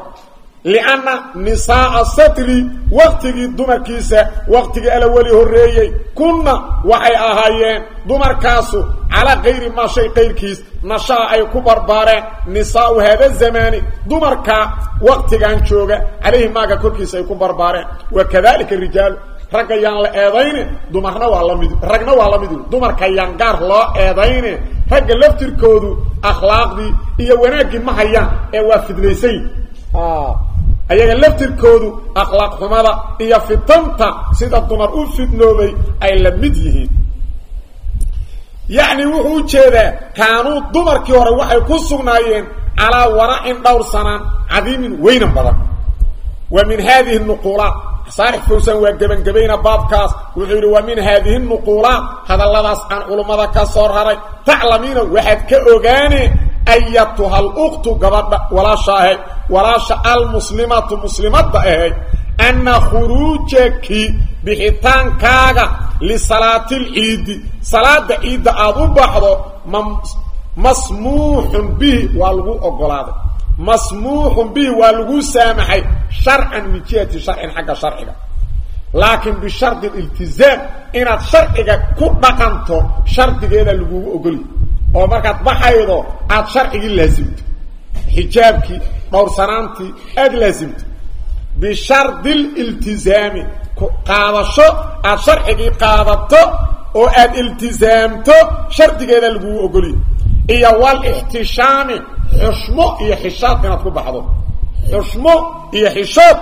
Lianna nisaaa satri waktigii dumarkiisa waktigii alaweli horreeyey. Kunna waxay ahaayeen dumarkaasu calaa kayri maa shay kayrkiis nashaa ay ku barbaareen nisaau haada zamaani. Dumarka waktigan jooga calayhi maaga korkiisa ay ku barbaareen. Wa kadalika rijaalu ragga yaan la eedayne dumarna waa la mid ragna waa la mid. Dumarka yaan gaar loo eedayne ragga laftirkoodu akhlaaqdii iyo wanaaggii ma hayaan ee waa fidnaysayn ayaga laftirkoodu akhlaaq xumada iyo fitanta sida dumar u fidnoobay ay la mid yihiin. Yacni wuxuu u jeedaa kaanuu dumarkii hore waxay ku sugnaayeen calaa waracin dhowr sanaan cadiimin weynan badan. Wa min haadihi nuquulaat saarix fawsan waa gebangebayna baabkaas wuxuu yidhi wa min haadihi nuquulaat hadalladaas aan culummada ka soo raray taclamiina waxaad ka ogaane ayatuha aluktu gabadha walaasha ahayd walaasha almuslimatu muslimadda ahayd anna khuruujaki bixitaankaaga lisalaatilciidi salaada ciidda aada u baxdo masmuuxun bihi waa lagu ogolaaday masmuuxun bihi waa lagu saamaxay sharcan min jihati sharcin xagga sharciga. Laakiin bishardi iltizaam inaad sharciga ku dhaqanto shardigeeda lagugu ogoli. Oo markaad baxaydo aada sharcigii laasimto xijaabkii dhowrsanaantii aada laasimto bishardi liltizaami qaadasho aada sharcigii qaadato oo aada iltizaamto shardigeeda lagugu ogoliyo iyo walixtishaami xushmo iyo xishood inaad ku baxdo. Xushmo iyo xishood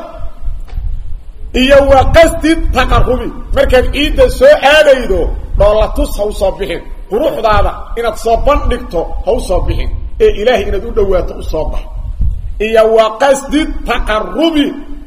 iyo waa qasdi taqarubi markaad ciidda soo aadaydo dhoolatus ha u soo bixin. Quruxdaada inaad soo bandhigto ha u soo bixin. Ee ilaahay inaad u dhowaato u soo bax. Iyo waa qasdi taqarubi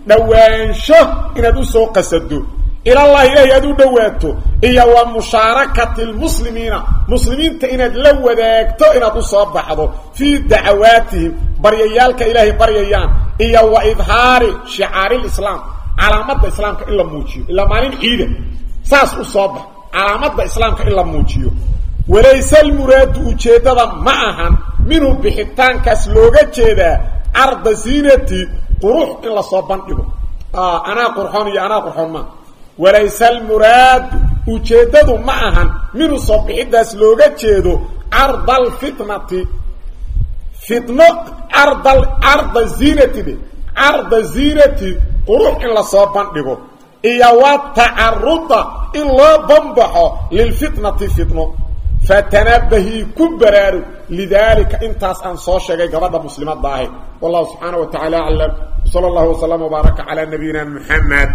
dhowaansho inaad u qasado ilallahi ilaahay aad u dhowaato iyo wa mushaarakati lmuslimiina muslimiinta inaad la wadaagto inaad u soo baxdo fii dacawaatihim baryayaalka ilaahay baryayaan iyo wa idhaari shicaarilislaam calaamadda islaamka in la muujiyo ilaa maalin ciida saas u soo bax calaamadda islaamka in la muujiyo. Walayse almuraadu ujeeddada ma ahan minhu bixitaankaas looga jeedaa carda ziinati qurux in la soo bandhigo. Anaa qurxoon iyo anaa maa walayse almuraadu ujeeddadu ma ahan. Minhu soo bixidaas looga jeedo carda alfitnati fitno ard carda ziinati dhe carda ziinati qurux in la soo bandhigo. Iyo wa tacaruda in loo banbaxo lilfitnati fitno. Fatanabahii ku baraarug lidaalika intaas aan soo sheegay gabadha muslimadda ahi. Wallahu subxaana wa tacaala aclam sala allahu waslama wbaaraka calaa nabiyina muxamed